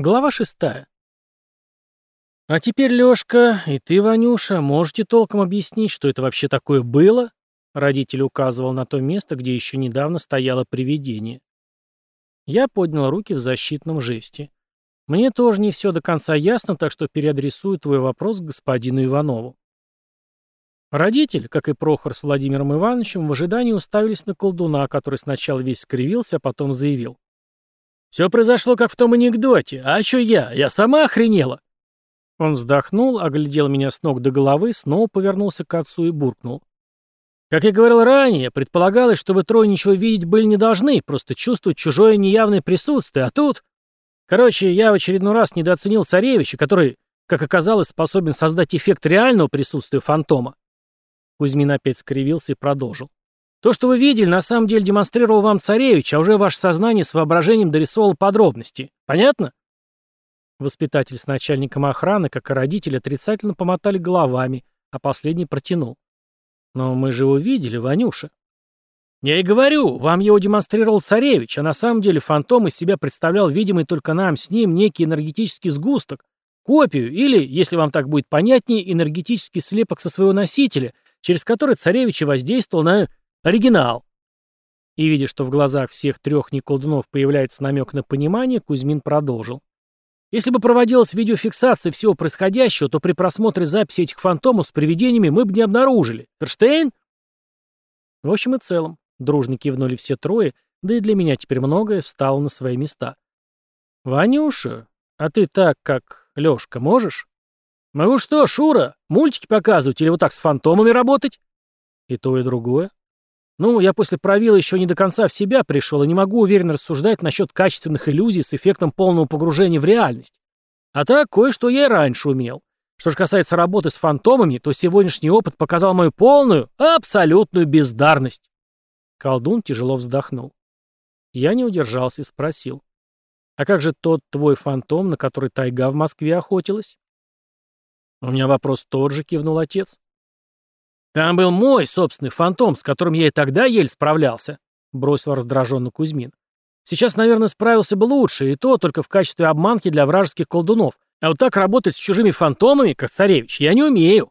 Глава шестая. «А теперь, Лёшка, и ты, Ванюша, можете толком объяснить, что это вообще такое было?» Родитель указывал на то место, где еще недавно стояло привидение. Я поднял руки в защитном жесте. Мне тоже не все до конца ясно, так что переадресую твой вопрос господину Иванову. Родитель, как и Прохор с Владимиром Ивановичем, в ожидании уставились на колдуна, который сначала весь скривился, а потом заявил. Все произошло, как в том анекдоте. А что я? Я сама охренела. Он вздохнул, оглядел меня с ног до головы, снова повернулся к отцу и буркнул. Как я говорил ранее, предполагалось, что вы трое ничего видеть были не должны, просто чувствовать чужое неявное присутствие, а тут... Короче, я в очередной раз недооценил царевича, который, как оказалось, способен создать эффект реального присутствия фантома. Кузьмин опять скривился и продолжил. То, что вы видели, на самом деле демонстрировал вам царевич, а уже ваше сознание с воображением дорисовало подробности. Понятно? Воспитатель с начальником охраны, как и родители, отрицательно помотали головами, а последний протянул. Но мы же его видели, Ванюша. Я и говорю, вам его демонстрировал царевич, а на самом деле фантом из себя представлял видимый только нам с ним некий энергетический сгусток, копию или, если вам так будет понятнее, энергетический слепок со своего носителя, через который царевич воздействовал на Оригинал. И видя, что в глазах всех трех неколдунов появляется намек на понимание, Кузьмин продолжил. Если бы проводилась видеофиксация всего происходящего, то при просмотре записи этих фантомов с привидениями мы бы не обнаружили. Ферштейн? В общем и целом, дружно кивнули все трое, да и для меня теперь многое встало на свои места. «Ванюша, а ты так, как Лёшка, можешь?» «Могу что, Шура, мультики показывать или вот так с фантомами работать?» «И то, и другое. Ну, я после правила еще не до конца в себя пришел и не могу уверенно рассуждать насчет качественных иллюзий с эффектом полного погружения в реальность. А так, кое-что я и раньше умел. Что же касается работы с фантомами, то сегодняшний опыт показал мою полную, абсолютную бездарность. Колдун тяжело вздохнул. Я не удержался и спросил. А как же тот твой фантом, на который тайга в Москве охотилась? У меня вопрос тот же, кивнул отец. «Там был мой собственный фантом, с которым я и тогда еле справлялся», — бросил раздраженно Кузьмин. «Сейчас, наверное, справился бы лучше, и то только в качестве обманки для вражеских колдунов. А вот так работать с чужими фантомами, как царевич, я не умею».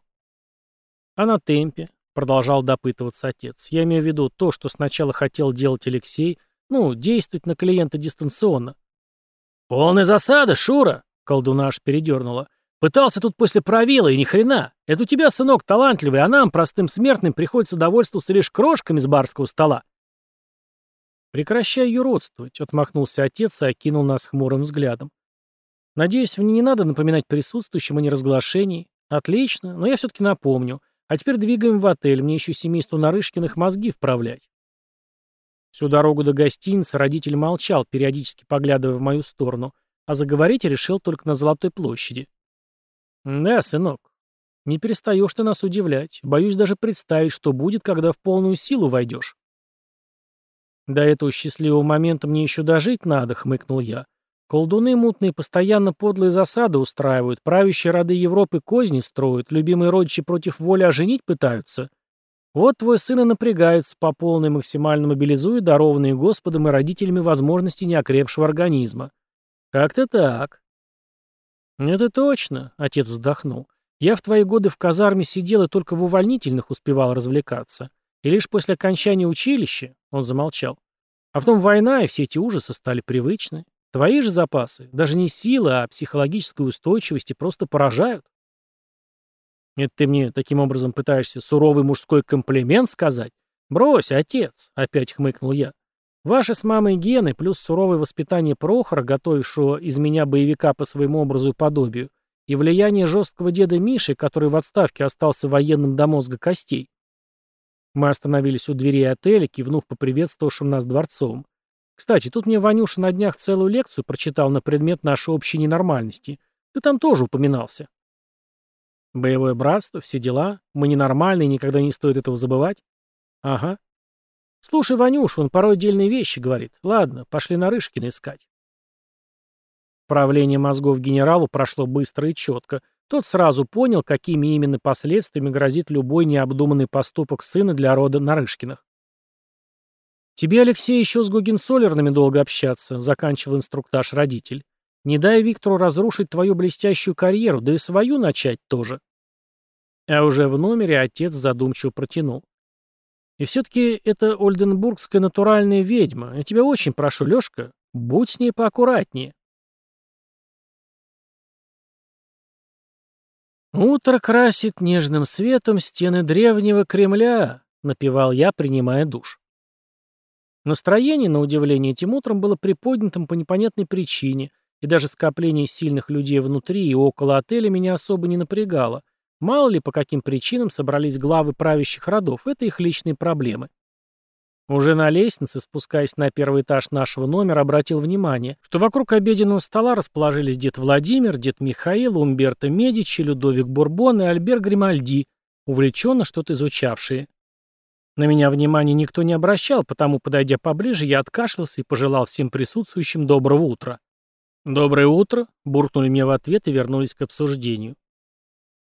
«А на темпе?» — продолжал допытываться отец. «Я имею в виду то, что сначала хотел делать Алексей, ну, действовать на клиента дистанционно». «Полная засада, Шура!» — колдуна аж передернула. Пытался тут после правила, и ни хрена. Это у тебя, сынок, талантливый, а нам, простым смертным, приходится довольствоваться лишь крошками с барского стола. Прекращай юродствовать, отмахнулся отец и окинул нас хмурым взглядом. Надеюсь, мне не надо напоминать присутствующим о неразглашении. Отлично, но я все-таки напомню. А теперь двигаем в отель, мне еще семейству Нарышкиных мозги вправлять. Всю дорогу до гостиницы родитель молчал, периодически поглядывая в мою сторону, а заговорить решил только на Золотой площади. «Да, сынок. Не перестаешь ты нас удивлять. Боюсь даже представить, что будет, когда в полную силу войдешь». «До этого счастливого момента мне еще дожить надо», — хмыкнул я. «Колдуны мутные постоянно подлые засады устраивают, правящие роды Европы козни строят, любимые родичи против воли оженить пытаются. Вот твой сын и напрягается по полной максимально мобилизуя дарованные Господом и родителями возможности неокрепшего организма. Как-то так. «Это точно», — отец вздохнул. «Я в твои годы в казарме сидел и только в увольнительных успевал развлекаться. И лишь после окончания училища...» — он замолчал. «А потом война, и все эти ужасы стали привычны. Твои же запасы, даже не силы, а психологическая устойчивость, просто поражают». «Это ты мне таким образом пытаешься суровый мужской комплимент сказать? Брось, отец!» — опять хмыкнул я. Ваши с мамой гены, плюс суровое воспитание Прохора, готовившего из меня боевика по своему образу и подобию, и влияние жесткого деда Миши, который в отставке остался военным до мозга костей. Мы остановились у дверей отеля, кивнув поприветствовавшим нас дворцовым. Кстати, тут мне Ванюша на днях целую лекцию прочитал на предмет нашей общей ненормальности. Ты там тоже упоминался. Боевое братство, все дела. Мы ненормальные, никогда не стоит этого забывать. Ага. «Слушай, Ванюш, он порой отдельные вещи говорит. Ладно, пошли Нарышкина искать». Правление мозгов генералу прошло быстро и четко. Тот сразу понял, какими именно последствиями грозит любой необдуманный поступок сына для рода Нарышкиных. «Тебе, Алексей, еще с Гогенсолерными долго общаться», — заканчивал инструктаж родитель. Не дай Виктору разрушить твою блестящую карьеру, да и свою начать тоже. А уже в номере отец задумчиво протянул. И все-таки это ольденбургская натуральная ведьма. Я тебя очень прошу, Лешка, будь с ней поаккуратнее. «Утро красит нежным светом стены древнего Кремля», — напевал я, принимая душ. Настроение, на удивление, этим утром было приподнятым по непонятной причине, и даже скопление сильных людей внутри и около отеля меня особо не напрягало. Мало ли, по каким причинам собрались главы правящих родов, это их личные проблемы. Уже на лестнице, спускаясь на первый этаж нашего номера, обратил внимание, что вокруг обеденного стола расположились дед Владимир, дед Михаил, Умберто Медичи, Людовик Бурбон и Альбер Гримальди, увлеченно что-то изучавшие. На меня внимания никто не обращал, потому, подойдя поближе, я откашлялся и пожелал всем присутствующим доброго утра. «Доброе утро», — буркнули мне в ответ и вернулись к обсуждению.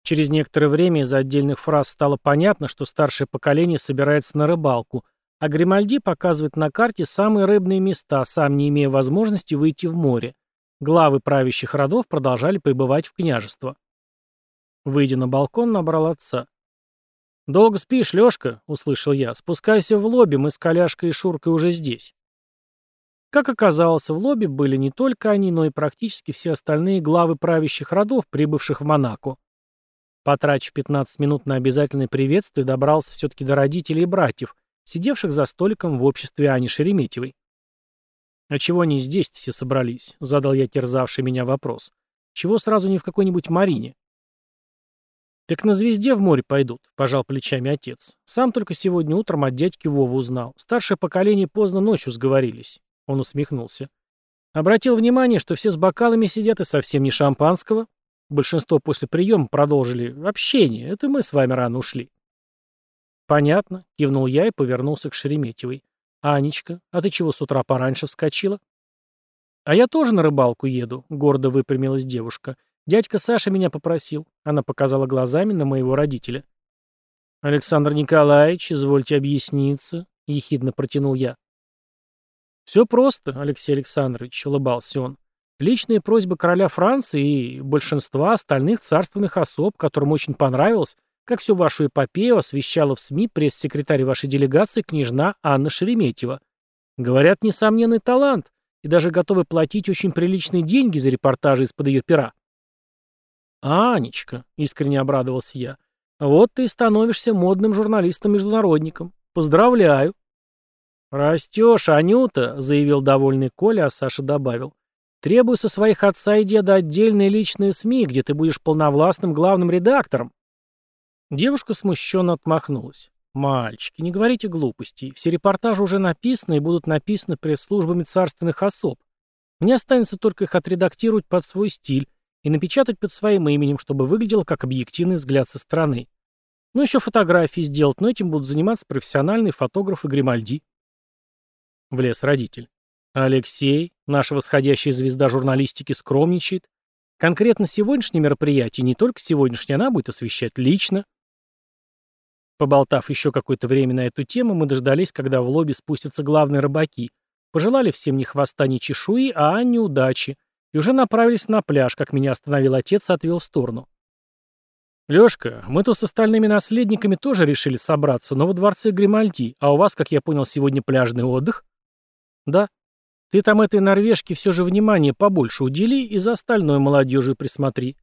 Через некоторое время из отдельных фраз стало понятно, что старшее поколение собирается на рыбалку — а Гримальди показывает на карте самые рыбные места, сам не имея возможности выйти в море. Главы правящих родов продолжали пребывать в княжество. Выйдя на балкон, набрал отца. «Долго спишь, Лёшка?» — услышал я. «Спускайся в лобби, мы с Коляшкой и Шуркой уже здесь». Как оказалось, в лобби были не только они, но и практически все остальные главы правящих родов, прибывших в Монако. Потрачив 15 минут на обязательное приветствие, добрался все-таки до родителей и братьев, сидевших за столиком в обществе Ани Шереметьевой. «А чего они здесь все собрались?» — задал я терзавший меня вопрос. «Чего сразу не в какой-нибудь Марине?» «Так на звезде в море пойдут», — пожал плечами отец. «Сам только сегодня утром от дядьки Вовы узнал. Старшее поколение поздно ночью сговорились». Он усмехнулся. Обратил внимание, что все с бокалами сидят и совсем не шампанского. Большинство после приема продолжили общение. Это мы с вами рано ушли. «Понятно», — кивнул я и повернулся к Шереметьевой. «Анечка, а ты чего с утра пораньше вскочила?» «А я тоже на рыбалку еду», — гордо выпрямилась девушка. «Дядька Саша меня попросил». Она показала глазами на моего родителя. «Александр Николаевич, извольте объясниться», — ехидно протянул я. «Все просто, Алексей Александрович», — улыбался он. «Личные просьбы короля Франции и большинства остальных царственных особ, которым очень понравилось, как всю вашу эпопею освещала в СМИ пресс-секретарь вашей делегации княжна Анна Шереметьева. Говорят, несомненный талант, и даже готовы платить очень приличные деньги за репортажи из-под ее пера. «Анечка», — искренне обрадовался я, — «вот ты и становишься модным журналистом-международником. Поздравляю». «Растешь, Анюта», — заявил довольный Коля, а Саша добавил. «Требую со своих отца и деда отдельные личные СМИ, где ты будешь полновластным главным редактором». Девушка смущенно отмахнулась. «Мальчики, не говорите глупостей. Все репортажи уже написаны и будут написаны пресс-службами царственных особ. Мне останется только их отредактировать под свой стиль и напечатать под своим именем, чтобы выглядело как объективный взгляд со стороны. Ну, еще фотографии сделать, но этим будут заниматься профессиональные фотографы Гримальди». Влез родитель. Алексей, наша восходящая звезда журналистики, скромничает. Конкретно сегодняшнее мероприятие, не только сегодняшнее, она будет освещать лично. Поболтав еще какое-то время на эту тему, мы дождались, когда в лобби спустятся главные рыбаки, пожелали всем ни хвоста, ни чешуи, а Анне удачи, и уже направились на пляж, как меня остановил отец и отвел в сторону. «Лёшка, мы тут с остальными наследниками тоже решили собраться, но во дворце Гримальди, а у вас, как я понял, сегодня пляжный отдых?» «Да. Ты там этой норвежке все же внимание побольше удели и за остальной молодежью присмотри».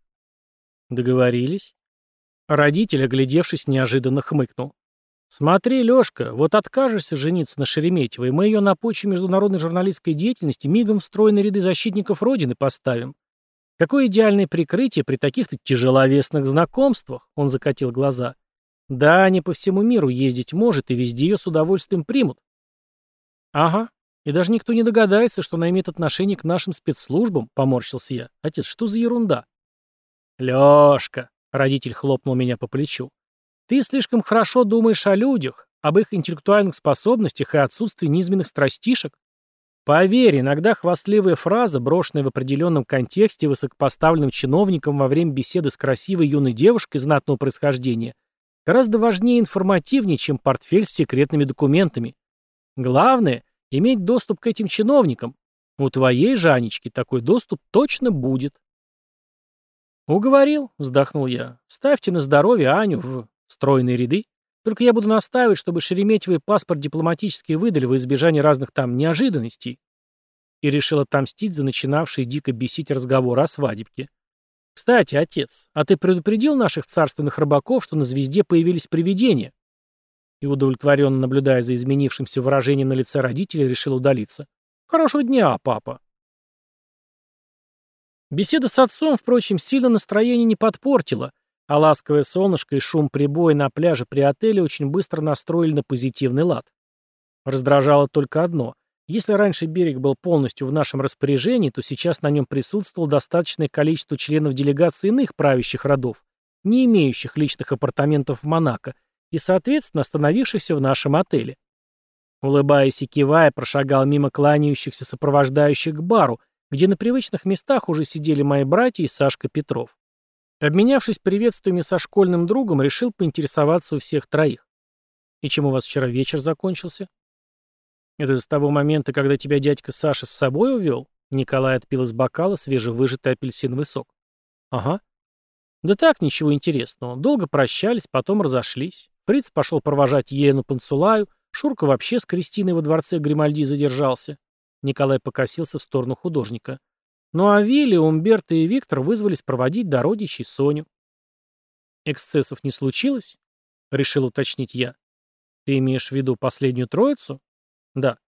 «Договорились?» Родитель, оглядевшись, неожиданно хмыкнул. «Смотри, Лёшка, вот откажешься жениться на Шереметьевой, мы ее на почве международной журналистской деятельности мигом в стройные ряды защитников Родины поставим. Какое идеальное прикрытие при таких-то тяжеловесных знакомствах?» Он закатил глаза. «Да, не по всему миру ездить может, и везде ее с удовольствием примут». «Ага, и даже никто не догадается, что она имеет отношение к нашим спецслужбам», — поморщился я. «Отец, что за ерунда?» «Лёшка», Родитель хлопнул меня по плечу. «Ты слишком хорошо думаешь о людях, об их интеллектуальных способностях и отсутствии низменных страстишек. Поверь, иногда хвастливая фраза, брошенная в определенном контексте высокопоставленным чиновником во время беседы с красивой юной девушкой знатного происхождения, гораздо важнее и информативнее, чем портфель с секретными документами. Главное — иметь доступ к этим чиновникам. У твоей же Анечки такой доступ точно будет. Уговорил, вздохнул я. Ставьте на здоровье Аню в стройные ряды. Только я буду настаивать, чтобы Шереметьевый паспорт дипломатический выдали во избежание разных там неожиданностей. И решил отомстить за начинавший дико бесить разговор о свадебке. Кстати, отец, а ты предупредил наших царственных рыбаков, что на звезде появились привидения? И удовлетворенно наблюдая за изменившимся выражением на лице родителей, решил удалиться. Хорошего дня, папа. Беседа с отцом, впрочем, сильно настроение не подпортила, а ласковое солнышко и шум прибоя на пляже при отеле очень быстро настроили на позитивный лад. Раздражало только одно. Если раньше берег был полностью в нашем распоряжении, то сейчас на нем присутствовало достаточное количество членов делегации иных правящих родов, не имеющих личных апартаментов в Монако, и, соответственно, остановившихся в нашем отеле. Улыбаясь и кивая, прошагал мимо кланяющихся сопровождающих к бару, где на привычных местах уже сидели мои братья и Сашка Петров. Обменявшись приветствиями со школьным другом, решил поинтересоваться у всех троих. «И чем у вас вчера вечер закончился?» «Это с того момента, когда тебя дядька Саша с собой увел?» Николай отпил из бокала свежевыжатый апельсиновый сок. «Ага». «Да так, ничего интересного. Долго прощались, потом разошлись. Фриц пошел провожать Елену Панцулаю, Шурка вообще с Кристиной во дворце Гримальди задержался. Николай покосился в сторону художника. Ну а Вилли, Умберто и Виктор вызвались проводить до родичей Соню. «Эксцессов не случилось?» — решил уточнить я. «Ты имеешь в виду последнюю троицу?» «Да».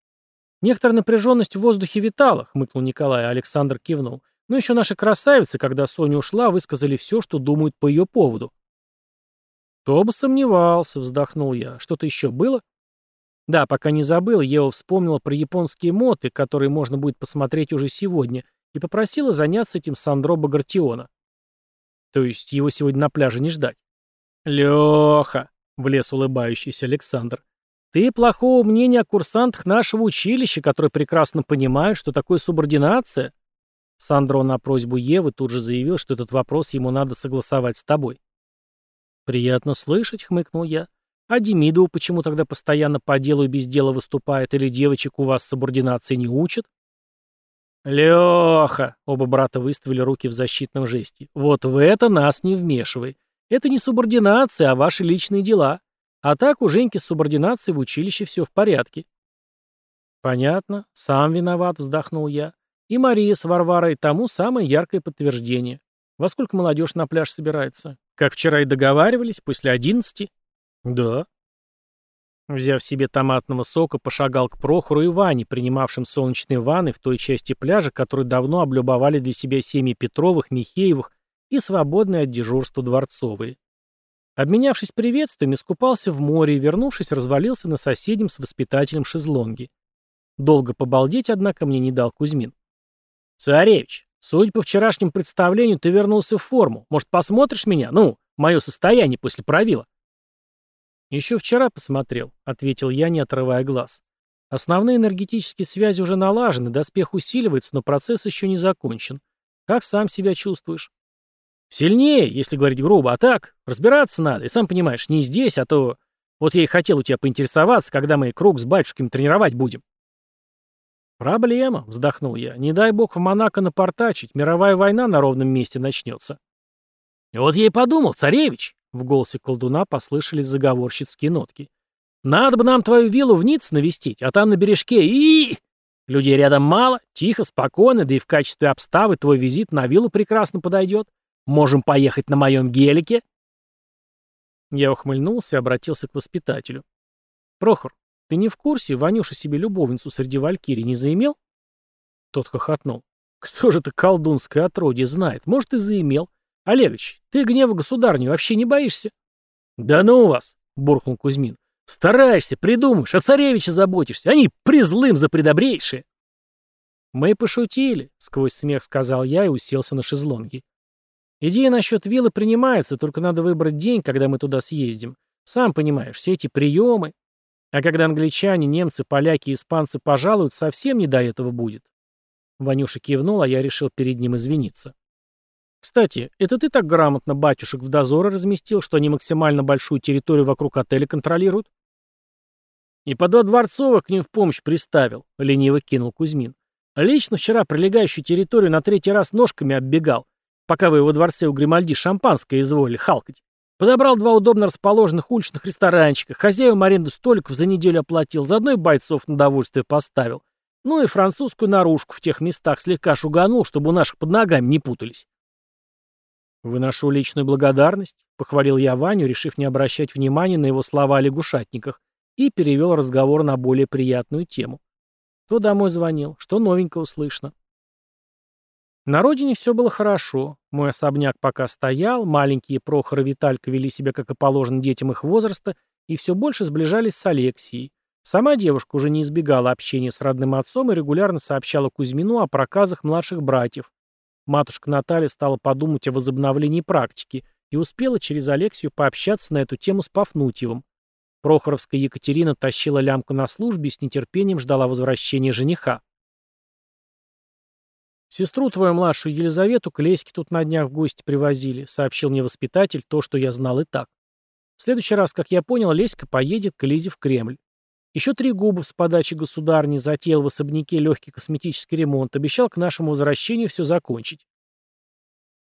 «Некоторая напряженность в воздухе витала», — хмыкнул Николай, а Александр кивнул. «Ну еще наши красавицы, когда Соня ушла, высказали все, что думают по ее поводу». «Кто бы сомневался», — вздохнул я. «Что-то еще было?» Да, пока не забыл, Ева вспомнила про японские моты, которые можно будет посмотреть уже сегодня, и попросила заняться этим Сандро Багратиона. То есть его сегодня на пляже не ждать. «Леха!» — влез улыбающийся Александр. «Ты плохого мнения о курсантах нашего училища, которые прекрасно понимают, что такое субординация?» Сандро на просьбу Евы тут же заявил, что этот вопрос ему надо согласовать с тобой. «Приятно слышать», — хмыкнул я. А Демидову почему тогда постоянно по делу и без дела выступает, или девочек у вас субординации не учат? Леха! Оба брата выставили руки в защитном жесте. Вот в это нас не вмешивай. Это не субординация, а ваши личные дела. А так у Женьки с субординацией в училище все в порядке. Понятно. Сам виноват, вздохнул я. И Мария с Варварой тому самое яркое подтверждение. Во сколько молодежь на пляж собирается? Как вчера и договаривались, после одиннадцати? «Да». Взяв себе томатного сока, пошагал к Прохору и Ване, принимавшим солнечные ванны в той части пляжа, которую давно облюбовали для себя семьи Петровых, Михеевых и свободные от дежурства дворцовые. Обменявшись приветствиями, искупался в море и, вернувшись, развалился на соседнем с воспитателем шезлонге. Долго побалдеть, однако, мне не дал Кузьмин. «Царевич, судя по вчерашнему представлению, ты вернулся в форму. Может, посмотришь меня? Ну, мое состояние после правила?» «Еще вчера посмотрел», — ответил я, не отрывая глаз. «Основные энергетические связи уже налажены, доспех усиливается, но процесс еще не закончен. Как сам себя чувствуешь?» «Сильнее, если говорить грубо, а так, разбираться надо, и сам понимаешь, не здесь, а то... Вот я и хотел у тебя поинтересоваться, когда мы круг с батюшками тренировать будем». «Проблема», — вздохнул я. «Не дай бог в Монако напортачить, мировая война на ровном месте начнется». «Вот я и подумал, царевич», в голосе колдуна послышались заговорщицкие нотки. «Надо бы нам твою виллу в Ницце навестить, а там на бережке и Людей рядом мало, тихо, спокойно, да и в качестве обставы твой визит на виллу прекрасно подойдет. Можем поехать на моем гелике?» Я ухмыльнулся и обратился к воспитателю. «Прохор, ты не в курсе, Ванюша себе любовницу среди валькирий не заимел?» Тот хохотнул. «Кто же это колдунское отродье знает? Может, и заимел. Олегович, ты гнева государни вообще не боишься? Да ну вас, буркнул Кузьмин. Стараешься, придумаешь, о царевиче заботишься. Они призлым за предобрейшие. Мы пошутили, сквозь смех сказал я и уселся на шезлонге. Идея насчет виллы принимается, только надо выбрать день, когда мы туда съездим. Сам понимаешь, все эти приемы. А когда англичане, немцы, поляки и испанцы пожалуют, совсем не до этого будет. Ванюша кивнул, а я решил перед ним извиниться. Кстати, это ты так грамотно батюшек в дозоры разместил, что они максимально большую территорию вокруг отеля контролируют? И по два дворцовых к ним в помощь приставил, лениво кинул Кузьмин. Лично вчера прилегающую территорию на третий раз ножками оббегал, пока вы во дворце у Гримальди шампанское изволили халкать. Подобрал два удобно расположенных уличных ресторанчика, хозяевам аренду столиков за неделю оплатил, заодно и бойцов на довольствие поставил. Ну и французскую наружку в тех местах слегка шуганул, чтобы у наших под ногами не путались. «Выношу личную благодарность», — похвалил я Ваню, решив не обращать внимания на его слова о лягушатниках, и перевел разговор на более приятную тему. Кто домой звонил, что новенького слышно. На родине все было хорошо. Мой особняк пока стоял, маленькие Прохор и Виталька вели себя, как и положено детям их возраста, и все больше сближались с Алексией. Сама девушка уже не избегала общения с родным отцом и регулярно сообщала Кузьмину о проказах младших братьев. Матушка Наталья стала подумать о возобновлении практики и успела через Алексию пообщаться на эту тему с Пафнутьевым. Прохоровская Екатерина тащила лямку на службе и с нетерпением ждала возвращения жениха. «Сестру твою младшую Елизавету к тут на днях в гости привозили», — сообщил мне воспитатель то, что я знал и так. В следующий раз, как я понял, Леська поедет к Лизе в Кремль. Еще три губов с подачи государни затеял в особняке легкий косметический ремонт, обещал к нашему возвращению все закончить.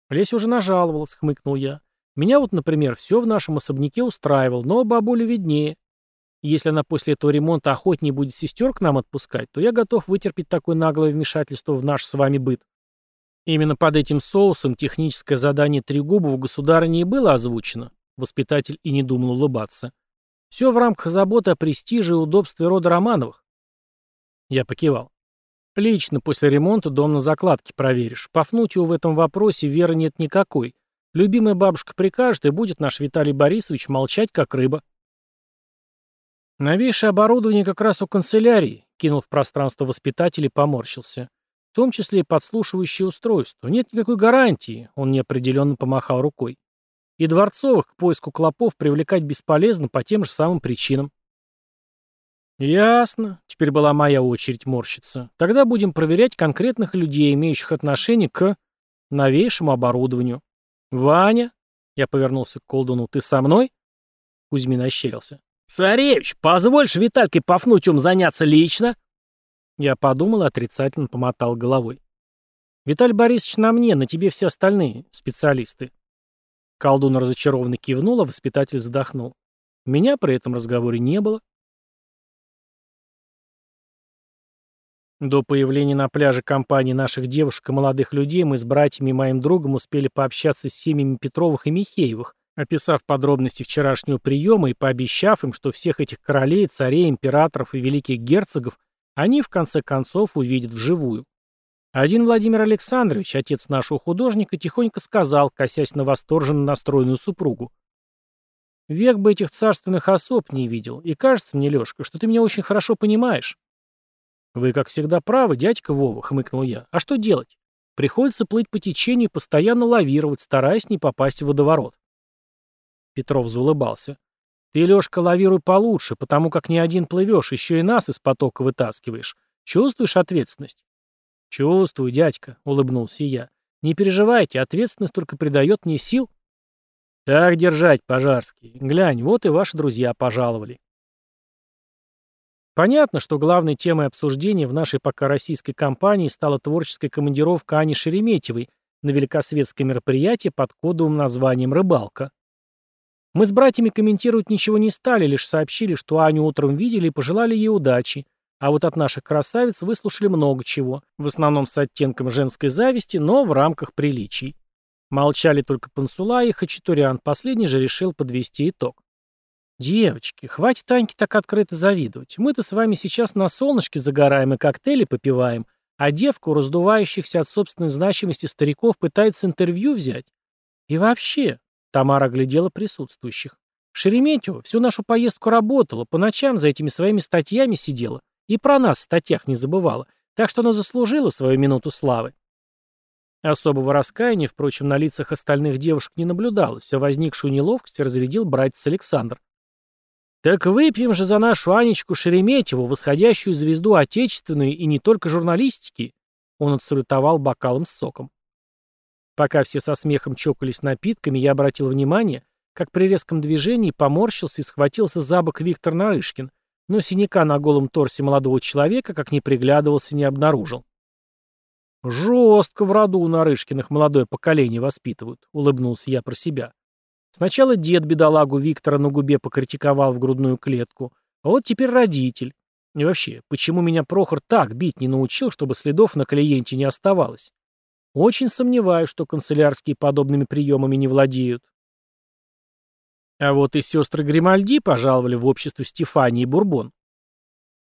Леся уже нажаловалась, хмыкнул я. Меня вот, например, все в нашем особняке устраивал, но бабуле виднее. Если она после этого ремонта охотнее будет сестер к нам отпускать, то я готов вытерпеть такое наглое вмешательство в наш с вами быт. Именно под этим соусом техническое задание Трегубова государыне и было озвучено. Воспитатель и не думал улыбаться. Все в рамках заботы о престиже и удобстве рода Романовых. Я покивал. Лично после ремонта дом на закладке проверишь. Пафнуть его в этом вопросе веры нет никакой. Любимая бабушка прикажет, и будет наш Виталий Борисович молчать, как рыба. Новейшее оборудование как раз у канцелярии, кинул в пространство воспитатель и поморщился. В том числе и подслушивающее устройство. Нет никакой гарантии, он неопределенно помахал рукой. И дворцовых к поиску клопов привлекать бесполезно по тем же самым причинам. Ясно. Теперь была моя очередь морщиться. Тогда будем проверять конкретных людей, имеющих отношение к новейшему оборудованию. Ваня, я повернулся к колдуну, ты со мной? Кузьмин ощерился. «Царевич, позвольшь Витальке Пафнутиум заняться лично?» Я подумал и отрицательно помотал головой. «Виталий Борисович на мне, на тебе все остальные специалисты». Колдун разочарованно кивнул, а воспитатель вздохнул. Меня при этом разговоре не было. До появления на пляже компании наших девушек и молодых людей мы с братьями и моим другом успели пообщаться с семьями Петровых и Михеевых, Описав подробности вчерашнего приема и пообещав им, что всех этих королей, царей, императоров и великих герцогов они в конце концов увидят вживую. Один Владимир Александрович, отец нашего художника, тихонько сказал, косясь на восторженно настроенную супругу. «Век бы этих царственных особ не видел, и кажется мне, Лешка, что ты меня очень хорошо понимаешь». «Вы, как всегда, правы, дядька Вова», — хмыкнул я. «А что делать? Приходится плыть по течению и постоянно лавировать, стараясь не попасть в водоворот». Петров заулыбался. «Ты, Лёшка, лавируй получше, потому как не один плывешь, еще и нас из потока вытаскиваешь. Чувствуешь ответственность?» «Чувствую, дядька», — улыбнулся я. «Не переживайте, ответственность только придает мне сил». «Так держать, Пожарский. Глянь, вот и ваши друзья пожаловали». Понятно, что главной темой обсуждения в нашей пока российской компании стала творческая командировка Ани Шереметьевой на великосветское мероприятие под кодовым названием «Рыбалка». Мы с братьями комментировать ничего не стали, лишь сообщили, что Аню утром видели и пожелали ей удачи. А вот от наших красавиц выслушали много чего, в основном с оттенком женской зависти, но в рамках приличий. Молчали только Пансула и Хачатурян, последний же решил подвести итог. «Девочки, хватит Таньке так открыто завидовать. Мы-то с вами сейчас на солнышке загораем и коктейли попиваем, а девку, раздувающихся от собственной значимости стариков, пытается интервью взять. И вообще, Тамара глядела присутствующих. Шереметьева всю нашу поездку работала, по ночам за этими своими статьями сидела. И про нас в статьях не забывала. Так что она заслужила свою минуту славы. Особого раскаяния, впрочем, на лицах остальных девушек не наблюдалось, а возникшую неловкость разрядил братец Александр. «Так выпьем же за нашу Анечку Шереметьеву, восходящую звезду отечественной и не только журналистики!» Он отсалютовал бокалом с соком. Пока все со смехом чокались напитками, я обратил внимание, как при резком движении поморщился и схватился за бок Виктор Нарышкин, но синяка на голом торсе молодого человека, как не приглядывался, не обнаружил. Жестко в роду у Нарышкиных молодое поколение воспитывают, улыбнулся я про себя. Сначала дед бедолагу Виктора на губе покритиковал в грудную клетку, а вот теперь родитель. И вообще, почему меня Прохор так бить не научил, чтобы следов на клиенте не оставалось? Очень сомневаюсь, что канцелярские подобными приемами не владеют. А вот и сестры Гримальди пожаловали в общество Стефании Бурбон.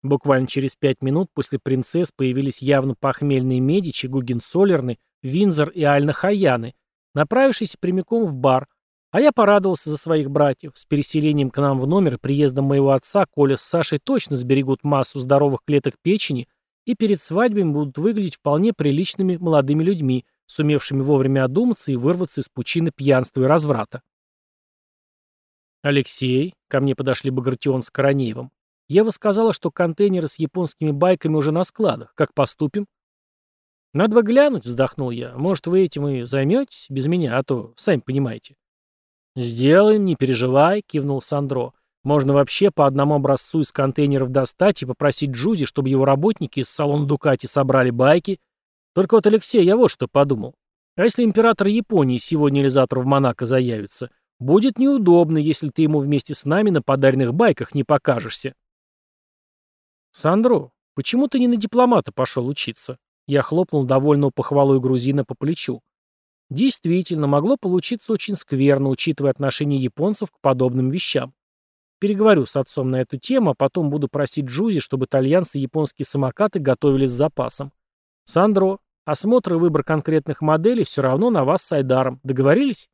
Буквально через пять минут после принцесс появились явно похмельные Медичи, Гугенцоллерны, Винзор и Альна Хаяны, направившиеся прямиком в бар, а я порадовался за своих братьев. С переселением к нам в номер и приездом моего отца Коля с Сашей точно сберегут массу здоровых клеток печени и перед свадьбами будут выглядеть вполне приличными молодыми людьми, сумевшими вовремя одуматься и вырваться из пучины пьянства и разврата. «Алексей», — ко мне подошли Багратион с Коронеевым, Ева сказала, что контейнеры с японскими байками уже на складах. Как поступим? «Надо бы глянуть», — вздохнул я. «Может, вы этим и займетесь без меня, а то, сами понимаете». «Сделаем, не переживай», — кивнул Сандро. «Можно вообще по одному образцу из контейнеров достать и попросить Джуди, чтобы его работники из салона Дукати собрали байки. Только вот, Алексей, я вот что подумал. А если император Японии сегодня или завтра в Монако заявится? Будет неудобно, если ты ему вместе с нами на подаренных байках не покажешься». «Сандро, почему ты не на дипломата пошел учиться?» Я хлопнул довольного похвалой грузина по плечу. Действительно, могло получиться очень скверно, учитывая отношение японцев к подобным вещам. Переговорю с отцом на эту тему, а потом буду просить Джузи, чтобы итальянцы японские самокаты готовили с запасом. Сандро, осмотр и выбор конкретных моделей все равно на вас с Айдаром. Договорились?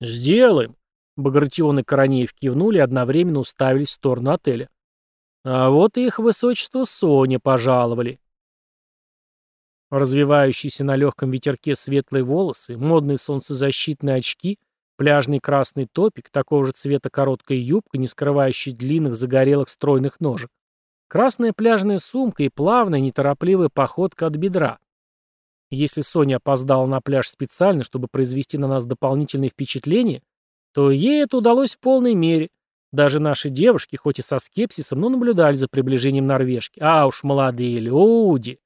Сделаем. Багратион и Коронеев кивнули и одновременно уставились в сторону отеля. А вот и их высочество Соня пожаловали. Развивающиеся на легком ветерке светлые волосы, модные солнцезащитные очки, пляжный красный топик, такого же цвета короткая юбка, не скрывающая длинных загорелых стройных ножек, красная пляжная сумка и плавная, неторопливая походка от бедра. Если Соня опоздала на пляж специально, чтобы произвести на нас дополнительное впечатление, то ей это удалось в полной мере. Даже наши девушки, хоть и со скепсисом, но наблюдали за приближением норвежки. А уж молодые люди!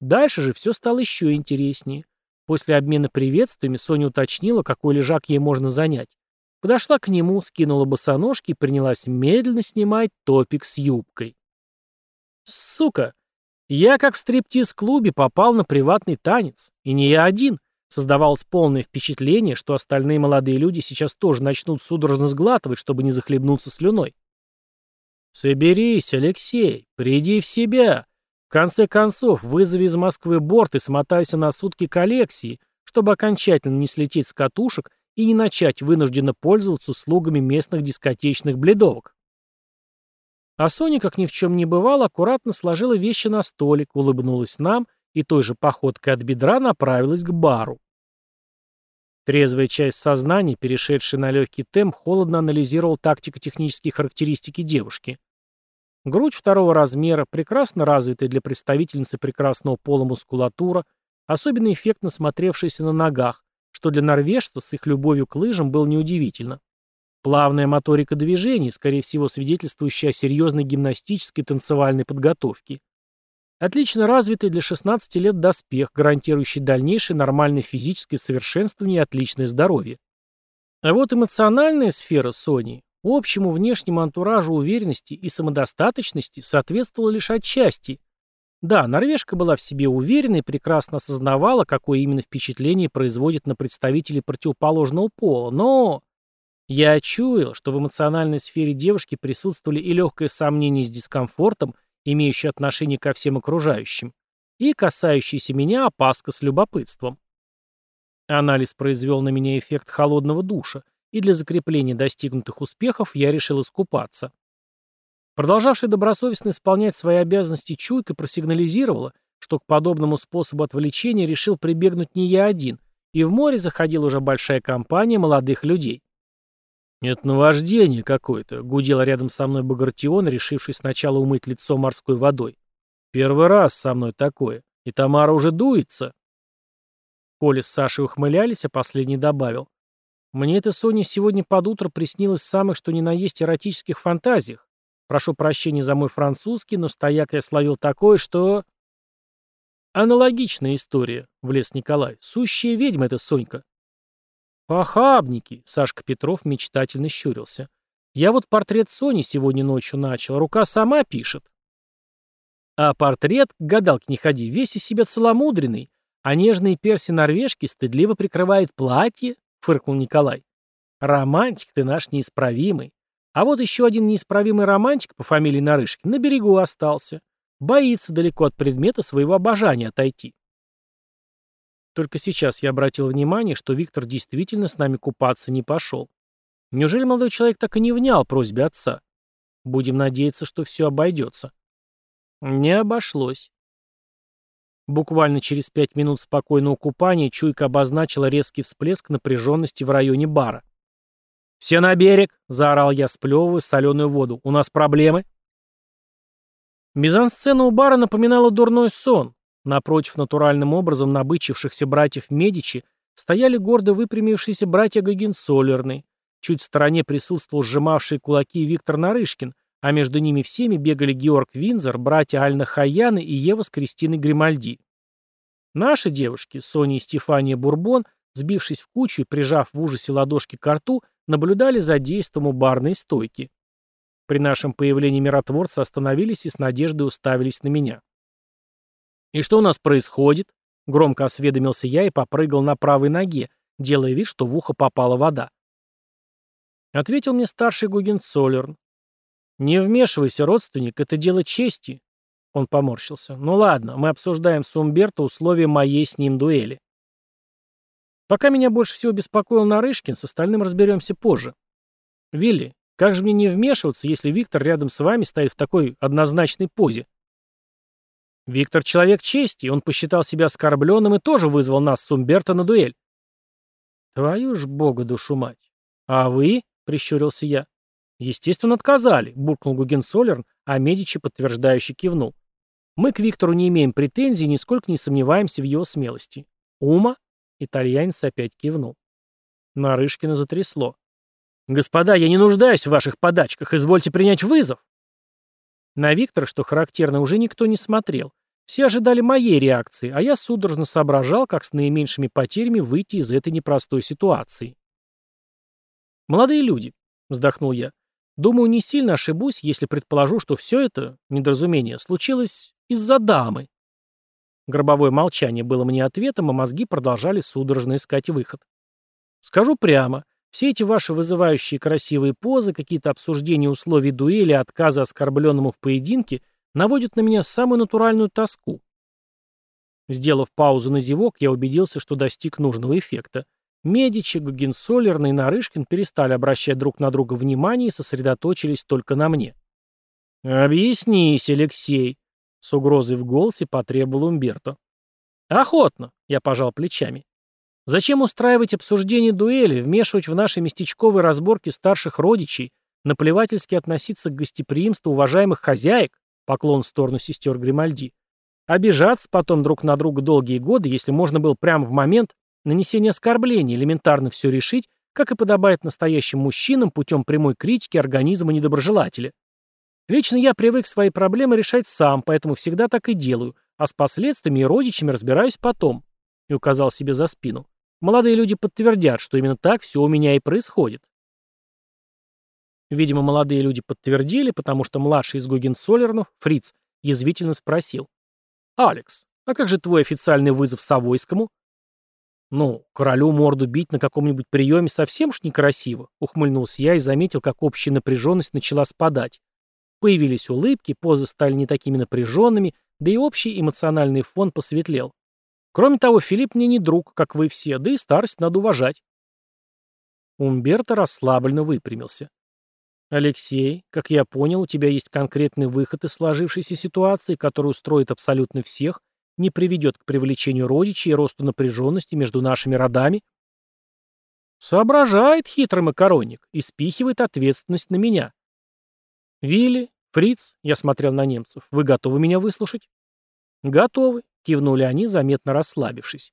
Дальше же все стало еще интереснее. После обмена приветствиями Соня уточнила, какой лежак ей можно занять. Подошла к нему, скинула босоножки и принялась медленно снимать топик с юбкой. Сука! Я, как в стриптиз-клубе, попал на приватный танец. И не я один. Создавалось полное впечатление, что остальные молодые люди сейчас тоже начнут судорожно сглатывать, чтобы не захлебнуться слюной. «Соберись, Алексей, приди в себя. Конце концов, вызови из Москвы борт и смотайся на сутки к Алексии, чтобы окончательно не слететь с катушек и не начать вынужденно пользоваться услугами местных дискотечных бледовок. А Соня, как ни в чем не бывало, аккуратно сложила вещи на столик, улыбнулась нам и той же походкой от бедра направилась к бару. Трезвая часть сознания, перешедшая на легкий темп, холодно анализировал тактико-технические характеристики девушки. Грудь второго размера, прекрасно развитая для представительницы прекрасного пола мускулатура, особенно эффектно смотревшаяся на ногах, что для норвежцев с их любовью к лыжам было неудивительно. Плавная моторика движений, скорее всего, свидетельствующая о серьезной гимнастической и танцевальной подготовке. Отлично развитый для 16 лет доспех, гарантирующий дальнейшее нормальное физическое совершенствование и отличное здоровье. А вот эмоциональная сфера Сони Общему внешнему антуражу уверенности и самодостаточности соответствовало лишь отчасти. Да, норвежка была в себе уверена и прекрасно осознавала, какое именно впечатление производит на представителей противоположного пола, но... Я чуял, что в эмоциональной сфере девушки присутствовали и легкое сомнение с дискомфортом, имеющее отношение ко всем окружающим, и касающееся меня опаска с любопытством. Анализ произвел на меня эффект холодного душа, и для закрепления достигнутых успехов я решил искупаться. Продолжавшая добросовестно исполнять свои обязанности чуйка просигнализировала, что к подобному способу отвлечения решил прибегнуть не я один, и в море заходила уже большая компания молодых людей. «Это наваждение какое-то», — гудел рядом со мной Багратион, решивший сначала умыть лицо морской водой. «Первый раз со мной такое, и Тамара уже дуется». Коля с Сашей ухмылялись, а последний добавил. Мне эта Соня сегодня под утро приснилась в самых что ни на есть эротических фантазиях. Прошу прощения за мой французский, но стояк я словил такое, что... Аналогичная история, влез Николай. Сущая ведьма эта Сонька. Похабники, Сашка Петров мечтательно щурился. Я вот портрет Сони сегодня ночью начал, рука сама пишет. А портрет, к не ходи, весь из себя целомудренный, а нежные перси норвежки стыдливо прикрывает платье, фыркнул Николай. Романтик ты наш неисправимый. А вот еще один неисправимый романтик по фамилии Нарышкин на берегу остался. Боится далеко от предмета своего обожания отойти. Только сейчас я обратил внимание, что Виктор действительно с нами купаться не пошел. Неужели молодой человек так и не внял просьбе отца? Будем надеяться, что все обойдется. Не обошлось. Буквально через пять минут спокойного купания чуйка обозначила резкий всплеск напряженности в районе бара. «Все на берег!» — заорал я, сплевывая соленую воду. «У нас проблемы?» Мизансцена у бара напоминала дурной сон. Напротив натуральным образом набычившихся братьев Медичи стояли гордо выпрямившиеся братья Гагенсолерны. Чуть в стороне присутствовал сжимавший кулаки Виктор Нарышкин, а между ними всеми бегали Георг Винзер, братья Альна Хаяны и Ева с Кристиной Гримальди. Наши девушки, Соня и Стефания Бурбон, сбившись в кучу и прижав в ужасе ладошки к рту, наблюдали за действом у барной стойки. При нашем появлении миротворцы остановились и с надеждой уставились на меня. «И что у нас происходит?» Громко осведомился я и попрыгал на правой ноге, делая вид, что в ухо попала вода. Ответил мне старший Гугенцоллерн. «Не вмешивайся, родственник, это дело чести». Он поморщился. «Ну ладно, мы обсуждаем с Умберто условия моей с ним дуэли. Пока меня больше всего беспокоил Нарышкин, с остальным разберемся позже. Вилли, как же мне не вмешиваться, если Виктор рядом с вами стоит в такой однозначной позе? Виктор человек чести, он посчитал себя оскорбленным и тоже вызвал нас с Умберто на дуэль. Твою ж бога душу мать. А вы? — прищурился я. Естественно, отказали, — буркнул Гугенсолерн, а Медичи подтверждающе кивнул. Мы к Виктору не имеем претензий нисколько не сомневаемся в его смелости. Ума? Итальянец опять кивнул. Нарышкина затрясло. «Господа, я не нуждаюсь в ваших подачках, извольте принять вызов!» На Виктора, что характерно, уже никто не смотрел. Все ожидали моей реакции, а я судорожно соображал, как с наименьшими потерями выйти из этой непростой ситуации. «Молодые люди», — вздохнул я, — «думаю, не сильно ошибусь, если предположу, что все это, недоразумение, случилось из-за дамы». Гробовое молчание было мне ответом, а мозги продолжали судорожно искать выход. Скажу прямо, все эти ваши вызывающие красивые позы, какие-то обсуждения условий дуэли, отказа оскорбленному в поединке наводят на меня самую натуральную тоску. Сделав паузу на зевок, я убедился, что достиг нужного эффекта. Медичи, Гугенсолерн и Нарышкин перестали обращать друг на друга внимание и сосредоточились только на мне. «Объяснись, Алексей», с угрозой в голосе потребовал Умберто. «Охотно», — я пожал плечами. «Зачем устраивать обсуждение дуэли, вмешивать в наши местечковые разборки старших родичей, наплевательски относиться к гостеприимству уважаемых хозяек, поклон в сторону сестер Гримальди, обижаться потом друг на друга долгие годы, если можно было прямо в момент нанесения оскорблений элементарно все решить, как и подобает настоящим мужчинам путем прямой критики организма недоброжелателя. Лично я привык свои проблемы решать сам, поэтому всегда так и делаю, а с последствиями и родичами разбираюсь потом. И указал себе за спину. Молодые люди подтвердят, что именно так все у меня и происходит. Видимо, молодые люди подтвердили, потому что младший из Гогенцоллернов, Фриц, язвительно спросил. «Алекс, а как же твой официальный вызов Савойскому?» «Ну, королю морду бить на каком-нибудь приеме совсем уж некрасиво», ухмыльнулся я и заметил, как общая напряженность начала спадать. Появились улыбки, позы стали не такими напряженными, да и общий эмоциональный фон посветлел. Кроме того, Филипп мне не друг, как вы все, да и старость надо уважать. Умберто расслабленно выпрямился. «Алексей, как я понял, у тебя есть конкретный выход из сложившейся ситуации, который устроит абсолютно всех, не приведет к привлечению родичей и росту напряженности между нашими родами?» Соображает хитрый макаронник и спихивает ответственность на меня. «Вилли, Фриц», — я смотрел на немцев, — «вы готовы меня выслушать?» «Готовы», — кивнули они, заметно расслабившись.